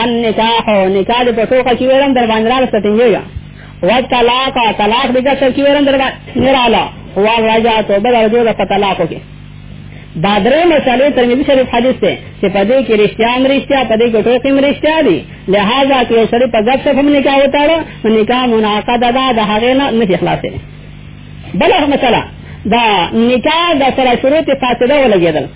ان نکاح نکاح دې په ټوکه کې ویرم در باندې راځه ستنګېږه و طلاق طلاق دې ګټه کې ویرم در باندې رااله هو راجا ته بل رجو د طلاق کې دا درې مسلې ترمذی شریف حدیث ته چې په دې کې رښتیا هم رښتیا په دې کې ټوکې هم رښتیا دي لہذا کې یو سړی په ګپ هم نکاح وتاړو نکاح مناقضه ده د هغې نه نه خلاصې بل هغه مسله دا نکاح د سره شروع ته فاصله ولګېدل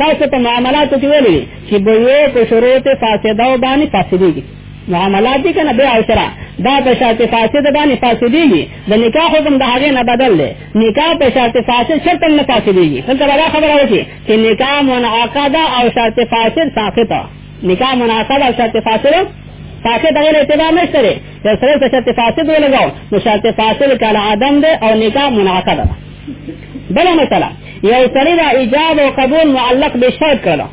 تاسو په معاملاتو کې ویلي چې به یو په شروط فاسده او باندې فاسدېږي معاملات دي کنه بيع او شراء دا په شرط فاسد باندې فاسدېږي د نکاح حکم د هغه نه بدل دی نکاح په شرط فاسد شرط نه فاسدېږي څنګه دا خبره وکړي چې نکاح منعقد او شرط فاسد ساقط نکاح منعقد او شرط فاسد فاسد غیر اعتبار نشته لري چې سره شرط فاسد ولګاو نو شرط فاسد کله عدم دی او نکاح منعقد ده بله مسله یو سړی دا ایجاب او قبول معلق به شرط کړو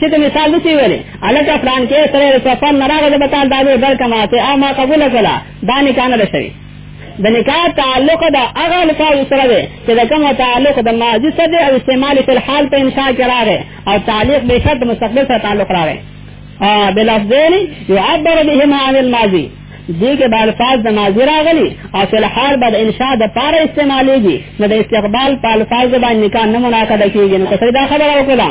چې ته مثال دسی ویلې الکه پلان کې سره رسفن نه راغله به تعال داوی بل کما ته اما قبول کړه دا نه کانه لشي د نکاح تعلق دا هغه لکاو سره دی چې د کوم تعلق د ماضی سره دی او استعمال فی الحال په انشاء کې راغی او تعلق به شرط مستقبل سره تعلق راغی بلفظین یعبر بهما عن الماضی دې کې به الفاظ د ماضي راغلي او فی الحال به د انشاء د پاره استعمالېږي نو د استقبال په الفاظ باندې نکاح نه مناقضه کېږي نو که سړی دا خبره وکړه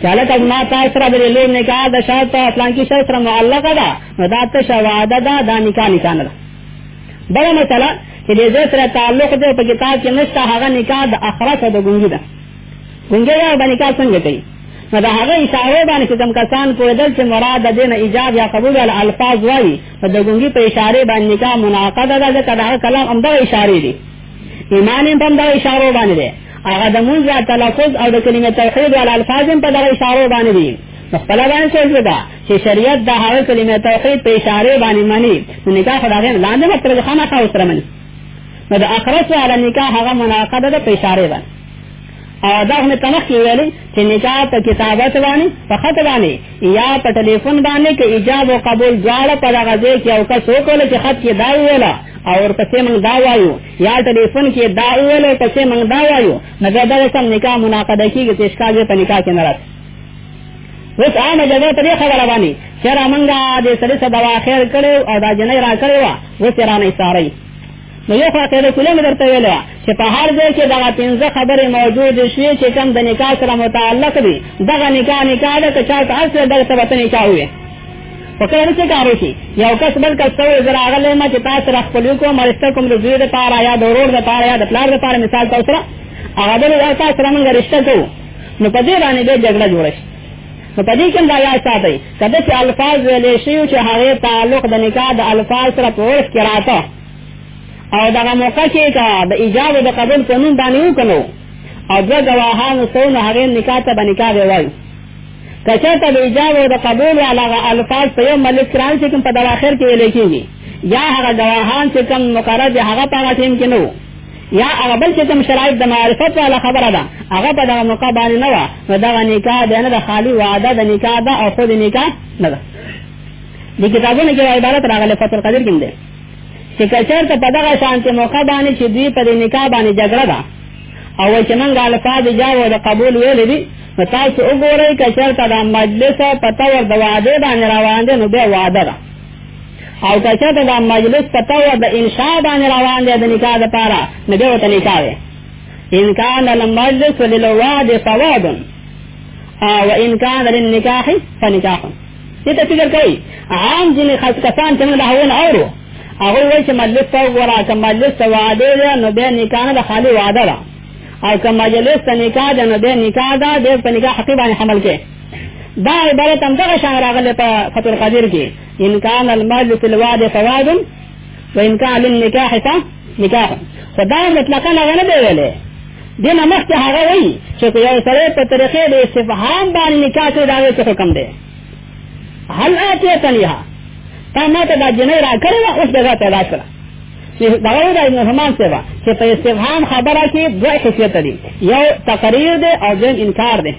چې هلکه زما تا سره د لور نکاح د شرط او فلانکي شرط سره معلقه ده نو دا تشه وعده ده دا نکاح نکاح نه ده بله مسله چې د زه سره تعلق دی په کتاب کې نشته هغه نکاح د اخرت د ګونګي ده څنګه یا باندې کار څنګه کوي نو دا هغه اشاره باندې چې کوم کسان پوهېدل چې مراد د دین ایجاب یا قبول ول الفاظ وایي نو د ګونګي په اشاره باندې کا مناقضه ده ځکه دا کلام هم دا اشاره دي ایمان هم دا اشاره باندې ده هغه د مونږه تلفظ او د کلمې توحید ول الفاظ هم په دا اشاره باندې دي خپل باندې څه ده چې شریعت د هغه کلمې توحید په اشاره باندې مانی نو نکاح خدای لاندې مطلب خامخا وسره مانی نو د اخرت علی نکاح هغه مناقضه ده په اشاره باندې او دا هم تنخ کې ویلې چې نکاح په کتابت باندې په خط باندې یا په ټلیفون باندې کې ایجاب او قبول دواړه په دغه ځای کې او کس وکول چې خط کې دا ویلا او ورپسې موږ دا وایو یا ټلیفون کې دا ویل او پسې موږ دا وایو نو دا د سم نکاح مناقضه کیږي چې ښکاږي په نکاح کې نه راځي اوس عامه جګړه په دې خبره باندې چې را مونږه د سړي څخه دوا خیر کړو او دا جنې را کړو و چې را نه ساري نو یو خوا قاعده کلیه مې درته ویلې وه چې په هر ځای کې دغه پنځه خبرې موجودې شوې چې کوم د نکاح سره متعلق دي دغه نکاح نکاح ده که چا ته هر څه دغه ته به ته نکاح ووایې په کله نه څه کار وشي یو کس بل کس ته وایي زه راغلی یم چې تا سره خپلوي کوم رشته کوم د زوی دپاره یا د ورور دپاره یا د پلار دپاره مثال تا سره هغه بل تا سره مونږ رشته کوو نو په دې باندې بیا جګړه جوړه شي نو په دې کې دا یاد ساتئ که داسې الفاظ ویلی شي چې هغې تعلق د نکاح د الفاظ سره په عرف کې راته او دغه موقع کې که د ایجاب د قبول په نوم باندې وکړو او دوه ګواهانو سو نو هغې نکاح ته به نکاح دی وایو که چېرته د ایجاب د قبول هغه الفاظ په یو ملک کې رانشي کوم په دواخر کې ویلی کېږي یا هغه ګواهان چې کوم مقرر دی هغه په هغه ټیم کې نه یا هغه بل چې کوم شرایط د معرفت والا خبره ده هغه په دغه موقع باندې نه وه نو دغه نکاح دی نه د خالي وعده د نکاح ده او خود نکاح نه ده د کتابونو کې عبارت راغلی فتح القدیر کې دی چې کچر ته په دغه شانتي موقع باندې چې دوی په دې نکاح باندې جګړه ده او چې موږ الفاظ جاو د قبول ویل دي نو تاسو وګورئ کچر ته د مجلس په تور د وعده باندې روان دي نو بیا وعده ده او که چېرته دا مجلس په توګه د انشاء باندې روان دی د نکاح دپاره نو بیا ورته نکاح دی ان کان المجلس للواد فواد او ان کان للنکاح فنکاح دې ته فکر کوي عام ځینې خاص کسان چې موږ هغونه اورو هغوی وایي چې مجلس ته وګوره که مجلس ته وعده ده نو بیا نکاح نه د خالي وعده ده او که مجلس ته نکاح ده نو د نکاح ده د په نکاح حقي باندې حمل کې دا عبارت هم دغه شان راغلی په فتح القدیر کې ان کان المجلس الواد فواد وان کان للنکاح فنکاح خدا مطلقا هغه نه دی ویلی دې نه مخکې هغه وایي چې یو سړی په طریقې د استفهام باندې نکاح کوي دا یې څه حکم دی هل آتیتنیها تا ما ته دا جنۍ راکړې وه اوس دغه پیدا شوله چې دغه وایي ابن حمان صاحب چې په استفهام خبره کې دوه حیثیته دي یو تقریر دی او دویم انکار دی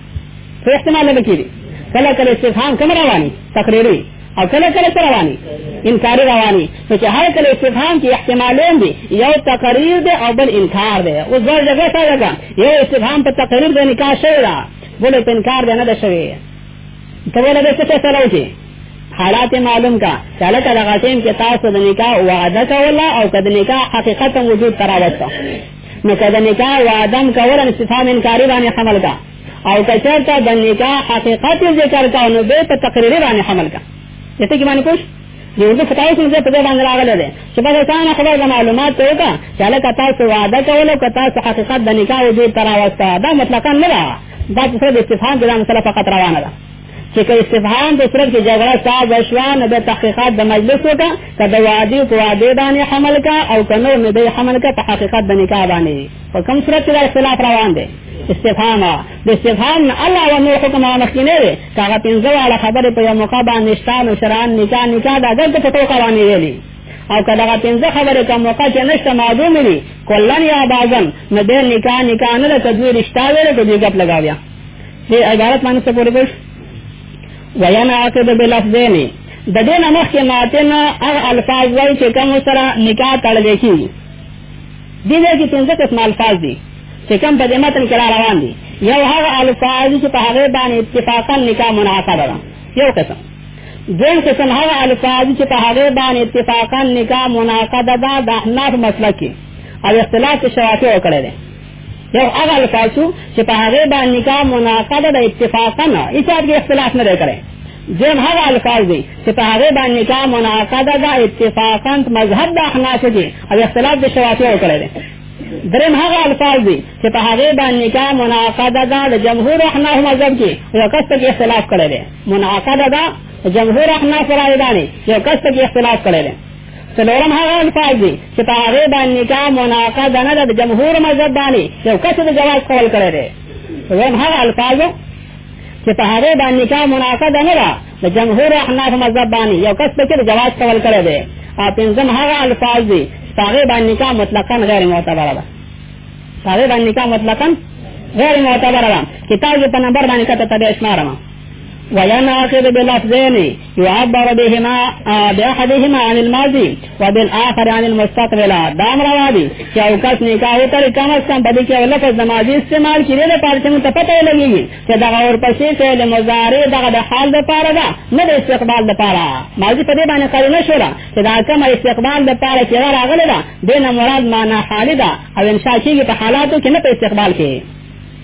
څه احتمال به کېږي کله کله استفهام کوم رواني تقریري او کله کله څه رواني انکاري رواني نو چې هر کله استفهام کې احتمالین دي یو تقریر دی او بل انکار دی اوس دوه جګړه یو استفهام په تقریر د نکاح شوی ده بل په انکار دی نه ده شوی ته ویل به څه فیصله وکړي حالات معلوم کا چاله کله غټیم کې تاسو د نکاح وعده کوله او کله نکاح حقیقت وجود تراوسته نو کله نکاح وعده کوله استفهام انکاری باندې حمل کا او کچرته د نکاح حقیقت ذکر کا نو به په تقریر باندې حمل کا دته کې باندې کوش یو د فتایت نظر په دې باندې راغلی دی چې په کسانه خبر د معلومات ته وکړه چې هلکه تاسو واده کول او که تاسو حقیقت د نکاح وجود ته راوسته دا مطلقا نه ده دا په صورت استفهام کې دا مسله فقط روانه ده چې که استفهام د صورت کې جګړه صاحب وشوه نو د تحقیقات د مجلس وکړه که د وعدې په وعدې باندې حمل کا او که نور نو د حمل کا په حقیقت د نکاح باندې په کوم صورت کې دا اختلاف روان دی استفهام د استفهام نه الله او نور حکم مخکې نه دی که هغه پنځه واړه خبرې په یو موقع باندې شته نو شرعن نکاح نکاح ده دلته په ټوکه باندې ویلي او که دغه پنځه خبرې که موقع کې نشته معلومې دي کلن یا بعضن نو دی نکاح نکاح نه ده که دوی رشته ویله که دوی ګپ لګا بیا دې عبارت باندې څه پورې کوي وینعقد بلفظین د دې نه مخکې ماتن هغه الفاظ وایي چې کوم سره نکاح تړل کېږي دې ځای کې پنځه قسم الفاظ دي چې کوم په دې متن کې را روان دي یو هغه الفاظ چې په هغه باندې اتفاقا نکاح منعقد ده یو قسم دویم قسم هغه الفاظ چې په هغه باندې اتفاقا نکاح منعقد ده د احناف مسلک کې او اختلاف شوافی وکړي دي یو هغه الفاظ چې په هغه باندې نکاح منعقد ده اتفاقا هیڅ کې اختلاف نه کړي زم هغه الفاظ دي چې په هغه باندې نکاح منعقد ده اتفاقا مذهب د احناف دي او اختلاف د شوافی وکړي دي درم هغه الفاظ دي چې په هغه باندې کا مناقضه ده د جمهور احناف مذهب کې یو کس ته اختلاف کړی دی مناقضه ده جمهور احناف راي باندې یو کس ته اختلاف کړی دی څلورم هغه الفاظ دي چې په هغه باندې کا مناقضه نه ده د جمهور مذهب باندې یو کس د جواز قول کړی دی ویم هغه الفاظ چې په هغه باندې کا مناقضه نه ده د جمهور احناف مذهب باندې یو کس پکې د جواز کول کړی دی او پنځم هغه الفاظ دي چې هغه باندې کا مطلقاً غیر معتبره ده هغه باندې کا مطلقاً غیر معتبره ده کتاب په نمبر باندې کته تبع شمارم ويناقض بلفظين يعبر بهما بأحدهما عن الماضي وبالآخر عن المستقبل دا مروا دي چې او کس نکاح وکړي کم از کم بده کې او لفظ د ماضي استعمال کړي د پاره چې موږ ته پته ولګي چې دا اور پسې فعل مضارع دغه د حال د پاره ده نه د استقبال د پاره ماضي په دې باندې قرار نه شولا چې دا کوم استقبال د پاره چې راغله ده دینه مراد معنا حالي ده او انشاء کېږي په حالاتو کې نه په استقبال کې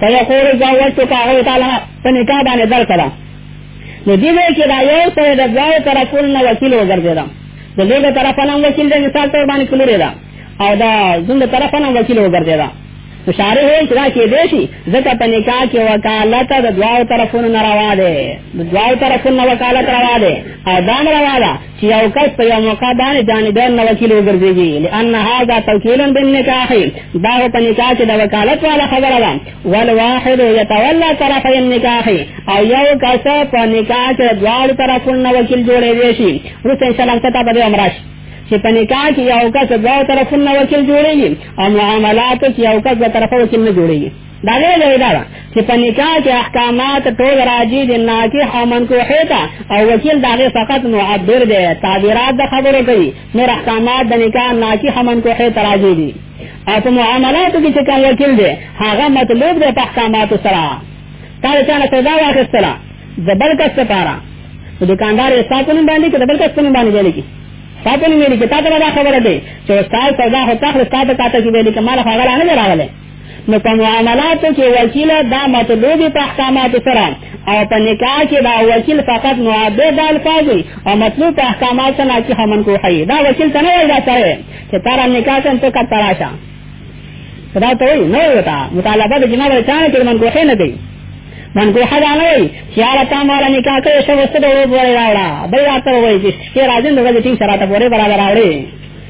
فیقول زوجتک هغه تعالی په نکاح باندې درکړه نو دې وی چې دا یو سره د دوه طرفونو نه وکیل وګرځیدا د دې په طرف نه وکیل د مثال تور باندې کولې دا او دا زوند طرف نه وکیل وګرځیدا نو شارع هي چې دا کې دې شي ځکه په نکاح کې وکالت د دوه طرفونو نه روا ده د دوه طرفونو وکالت روا ده او دا روا ده چې یو کس په یو موقع باندې جانبین نه وکیل وګرځېږي لأن هذا توکیل بالنکاح دا په نکاح کې د وکالت والا خبره ده والواحد یتولى طرف النکاح او یو کس په نکاح کې دواړو طرفونو وکیل جوړېږي شي وروسته ان شاء الله ته به امراش چې په نکاح کې یو کس دواړو طرفونو وکیل جوړېږي او معاملاتو کې یو کس د طرفه وکیل نه جوړېږي دا غیر دی دا چې په نکاح کې احکامات ټول راځي د ناکح او منکوح ته او وکیل دا غیر فقط معبر دی تعبیرات د خبرو کوي نور احکامات د نکاح ناکح او منکوح ته راځي دي او په معاملاتو کې چې کوم وکیل دی هغه مطلوب دی په احکاماتو سره تا د چا نه سزا واخیستله د بل کس لپاره د دکاندار یې ستا په نوم باندې کې د بل کس په نوم باندې ویلې کې ستا په نوم ویلې کې تا ته دا خبره دی چې استاد سزا خو تا خو ستا په کاته کې ویلې کې ما له هغه نه دی راغلی نو په معاملاتو کې وکیل دا مطلوب په احکامات سره او په نکاح کې دا وکیل فقط معبد د الفاظ او مطلوب په احکامات سره چې همن کو هي دا وکیل ته نه وایي دا سره چې تر نکاح څنګه ته کټ راشه دا ته وایي نه وتا مطالبه د جناب چا کې من کوه نه دی من کوه دا نه وایي چې هغه تا مال نکاح کوي شوسته ډول پورې راوړه بل راته وایي چې راځي نو د ټینګ سره ته پورې برابر راوړي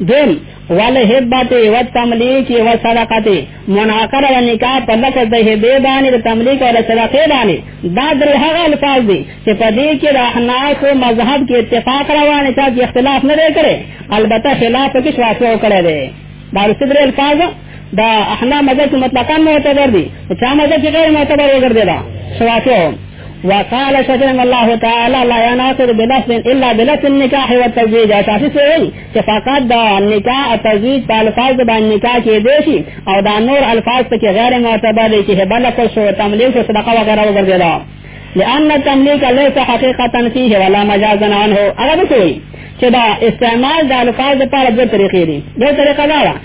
دیم ول هبته و تملیک و صدقته مناقره و نکاح په لفظ د هبه باندې د تملیک او صدقه باندې دا درې هغه الفاظ دي چې په دې کې د احناف او مذهب کې اتفاق روان دي چې اختلاف نه لري البته خلاف کې شواته کړی دی دا څه درې الفاظ دا احنا مذهب کې مطلقاً معتبر دي چا مذهب کې غیر معتبر وګرځي دا شوافیو وقال شجرم الله تعالی لا يناصر بلفظ الا بلفظ النکاح والتزویج اساسی سے وی کہ فقط دا نکاح او تزویج په الفاظ باندې نکاح کې دی شي او دا نور الفاظ ته کې غیر معتبر دي چې بل کو شو تملیل شو صدقه وغیرہ وګرځي دا لأن التملیک ليس حقیقتا فيه ولا مجازا عنه هغه څه چې دا استعمال د الفاظ لپاره دوه طریقې دي دوه طریقه دا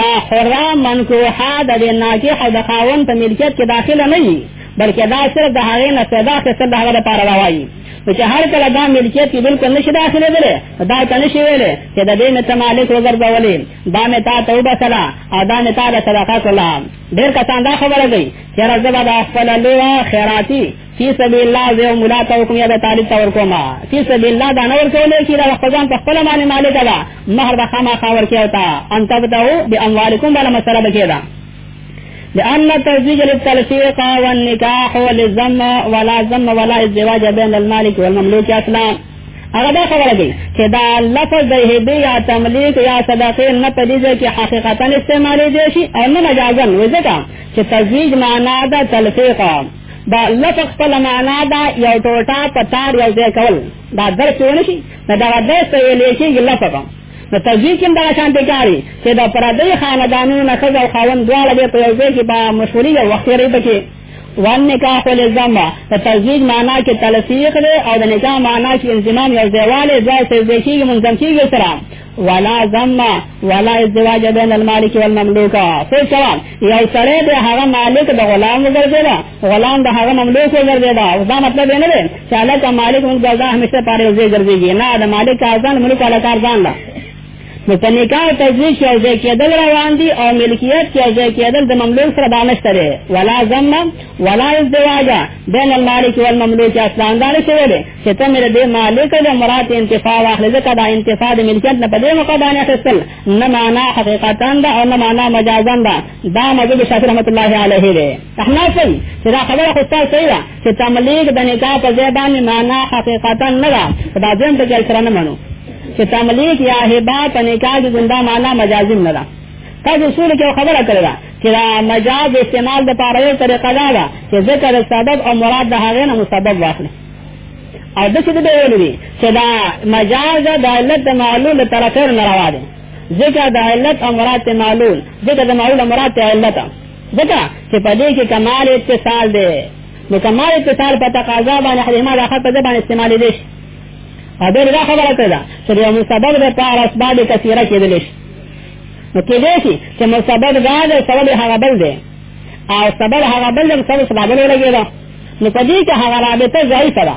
دا خورا منکوحا د دې ناجح او د خاون په ملکیت کې داخله نه وي بلکې دا صرف د هغې نه پیدا اخېستل د هغه لپاره راوایي نو چې هر کله دا ملکیت کې بلکل نشي داخلېدلی دا ته نشي ویلی چې د دې مې ته مالک وګرځولې دا مې تا ته وبسله او دا مې تا له صدقه کړله ډېر کسان دا خبره کوي چې رزبه د خپله لویه خیراتي فی سبیل الله زه مولا ته حکم یا طالب ته ورکوم فی سبیل الله دا نور کولای شي دا خپل ځان په خپل باندې مالک ده مہر به خامہ خاور کیو تا ان تبدو باموالکم بل مسله بکیدا لأن التزويج للتلفيق والنكاح للذم ولا ذم ولا ازدواج بين المالك والمملوك اصلا هغه دا خبره کوي چې دا لفظ د هبه یا تملیک یا صدقه نه په دې کې حقیقتا استعمالي دي شي او نه مجازن وځکه چې تزویج معنا دا تلفیق دا لکه خپل معنا دا یو ټوټه په تار یو ځای کول دا درس ونه شي دا دا درس ویل شي لفظ نو تجزیه کې دا شان دي کاری چې دا پردې خاندانو نه خزه او خاون دواړه به په یو ځای کې په مشغولي او وخت لري پکې وان نکاح الزم ته تزویج معنا کې تلفیق دی او د نکاح معنا کې انضمام یو دیواله ځای ته ځکیږي منظم کیږي سره ولا ذم ولا ازدواج بین المالک والمملوک خو سوال یو سره د هغه مالک د غلام وګرځیدا غلام د هغه مملوک وګرځیدا او دا مطلب نه دی چې هغه مالک موږ ځا همیشه پاره یو ځای ګرځيږي نه د مالک ازان ملک علا کار ځان لا نو په نکاح تجویز یو ځای کېدل روان دي او ملکیت یو ځای کېدل د مملوک سره دانشته دی ولا ذم ولا ازدواج بین المالک والمملوک اسلام دانش ویلې چې ته مې دې مالک د مراد انتفاع واخلې ځکه دا انتفاع د ملکیت نه په دې موقع باندې اخیستل نه معنا حقیقتا ده او نه معنا مجازا ده دا مذهب شافعي رحمت الله علیه دی احناف وایي چې دا خبره خو تاسو صحیح ده چې تملیک د نکاح په ځای باندې معنا حقیقتا نه ده دا ځم ته ځل سره نه منو چې تملیک یا هبه په نکاح کې ګنده معنا مجازي نه ده تاسو اصول کې خبره کړې ده چې دا مجاز استعمال د پاره یو طریقه ده چې ذکر سبب او مراد د هغه نه مسبب واخلي او دسی دو ویلو دی چه دا مجاز دا علت دا معلول دا طرفیر نروا دی ذکر دا علت امرات معلول ذکر دا معلول امرات علت ذکر چه پا دی که کمال اتصال دی نو کمال اتصال پا تقاضا بانی حریما دا خط پا زبان استعمالی دیش او دیر دا خبره کده چه دیو مسبب دا پار اسباب کثیره کدلیش نو کده شی چه مسبب دا دا سبب حغبل دی او سبب هغه بل سبب سبب لګیدا نو په دې کې هغه رابطه ضعیفه ده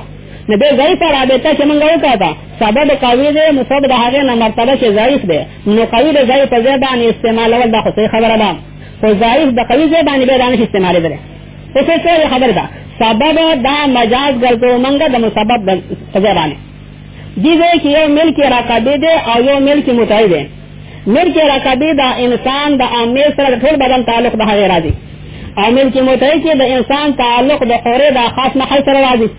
نو دې ضعیفه رابطه چې موږ وکړه سبب قوي دی نو سبب د هغې نه مرتبه چې ضعیف دی نو قوي د ضعیف په ځای باندې استعمالول دا خو صحیح خبره ده خو ضعیف د قوي ځای باندې بیا دا نشي استعمالېدلی خو څه څه خبره ده سبب دا مجاز ګرځو موږ د مسبب په ځای باندې دې ځای کې یو ملک راقبې دی او یو ملک متعی دی ملک رکبی دا انسان د عامې سره د ټول بدن تعلق د هغې راځي او ملک متعی کې د انسان تعلق د خورې د خاص محل سره راځي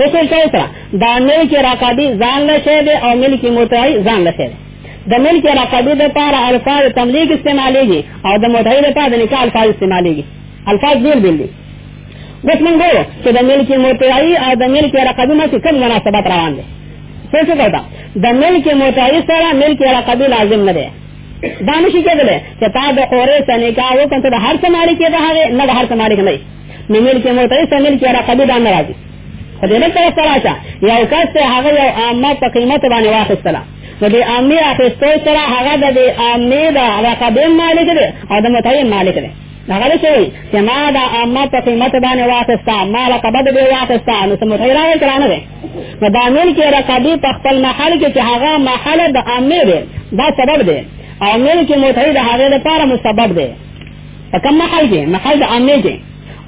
اوس یې شی سره دا ملک رکبی ځان له شی دی او ملک متعی ځان له شی دی د ملک رکبی د پاره الفاظ تملیک استعمالیږي او د متعی د پاره د نکاح الفاظ استعمالیږي الفاظ ډېر بیل دي اوس موږ وایو چې د ملک متعی او د ملک رکبی مې کوم مناسبت روان دی څه څه ده د ملک متعی سره ملک رقبی لازم نه ده دا نشي کېدلی چې تا د اورې سره نکاح وکړ ته د هر څه مالک یې د هغې نه د هر څه مالک نه یې نو ملک متعی سره ملک رقبی دا نه راځي خو دې نه سره سره شه یو کس ته هغه یو عامه په قیمت باندې واخیستله نو د عامې اخیستو سره هغه د عامې د رقبې مالک دی او د متعی مالک دی هغه څه وي چې ما دا عامه په قیمت باندې واخیسته ما رقبه دې واخیسته نو څه متغیر راغی کړه نه دی نو دا مل کې رقبه په خپل محل کې چې هغه محل د عامه دی دا سبب دی او مل کې متغیر د هغه لپاره مسبب دی په کوم محل کې محل د عامه کې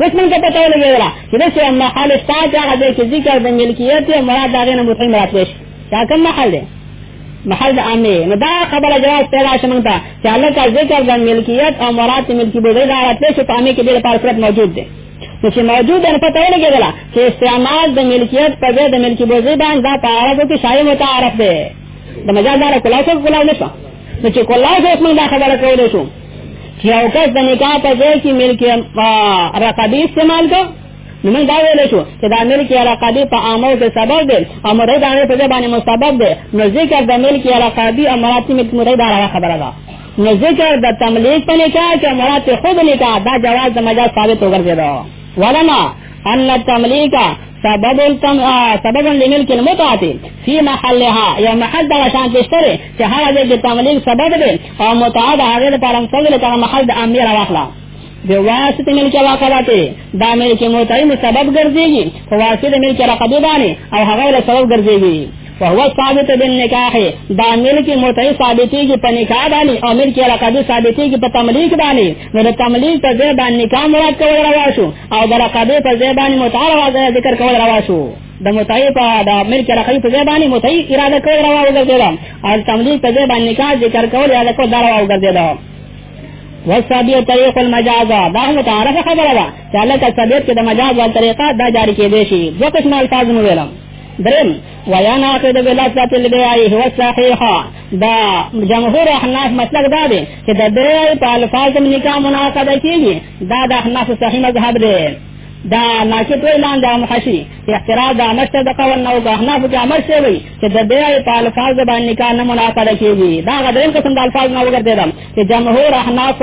اوس موږ ته پته ولګېدله چې دا چې محل شته چې هغه دې کې ذکر د ملکیت مراد هغه نه متغیر راتلی شي دا کوم محل دی محل عام دی نو دا خبره جواز پیدا شمن تا چې الله کا ذکر د ملکیت او مراد ملکی بوده دا راتله چې پامې کې ډېر پار پرت موجود دی نو چې موجود نه پته ولګېدله چې استعمال د ملکیت په ځای د ملکی بوده باندې دا په عربو کې شایع متعارف دی د مجاز دار کلا څو کلا نشو نو چې کلا څو موږ دا خبره کولای شو چې او کس د نکاح په ځای کې ملکی رقبی استعمال کو نو موږ دا ویلی شو چې دا ملکي القابي په عامو کې سبب دی او مرید عامې په دې باندې مسبب دی نو ذکر د ملکي القابي او مراد چې ملکي مرید هغه خبره ده نو ذکر د تملیک په نکاح چې مراد چې خود نکاح دا جواز د مجاز ثابت وګرځېده ولما ان التملیک سبب التم سبب لملک المتعه فی محلها یا محل دا شان کې شته چې هغه د تملیک سبب دی او متعه د هغه لپاره څنګه لپاره محل د امیر واخلہ د واسط ملک علاقه ده ته دا ملک موتعین سبب ګرځيږي خو واسط ملک رقبه باندې او هغه له سبب ګرځيږي فهو ثابت بالنکاح دا ملک موتعی ثابتیږي په نکاح باندې او ملک رقبه ثابتیږي په تملیک باندې نو د تملیک په ځای باندې نکاح مراد کول روا شو او د رقبه په ځای باندې متعه روا ذکر کول روا شو د متعی په د ملک رقبه په ځای باندې متعی اراده کول روا وګرځیدا او تملیک په ځای باندې نکاح ذکر کول اراده کول روا وګرځیدا والسابیه طریق المجاز دا هم متعارفه خبره ده چې الله تعالی سابیت کې د مجاز ول طریقه دا جاری کېدې شي دوه قسم الفاظ مو ویلم درم ویانا کې د ولادت البیعی هو صحیحه دا جمهور احناف مطلب دا دی چې د درې په الفاظ نکاح مناقضه کیږي دا د احناف صحیح مذهب دی دا ناکت وی لان دا محشری په اختراع دا نشته د قول نو په احناف کې امر شوی وی چې د بیع په الفاظ باندې نکاح نه مناقضه کیږي دا غدرین قسم د الفاظ نه وګرځیدم چې جمهور احناف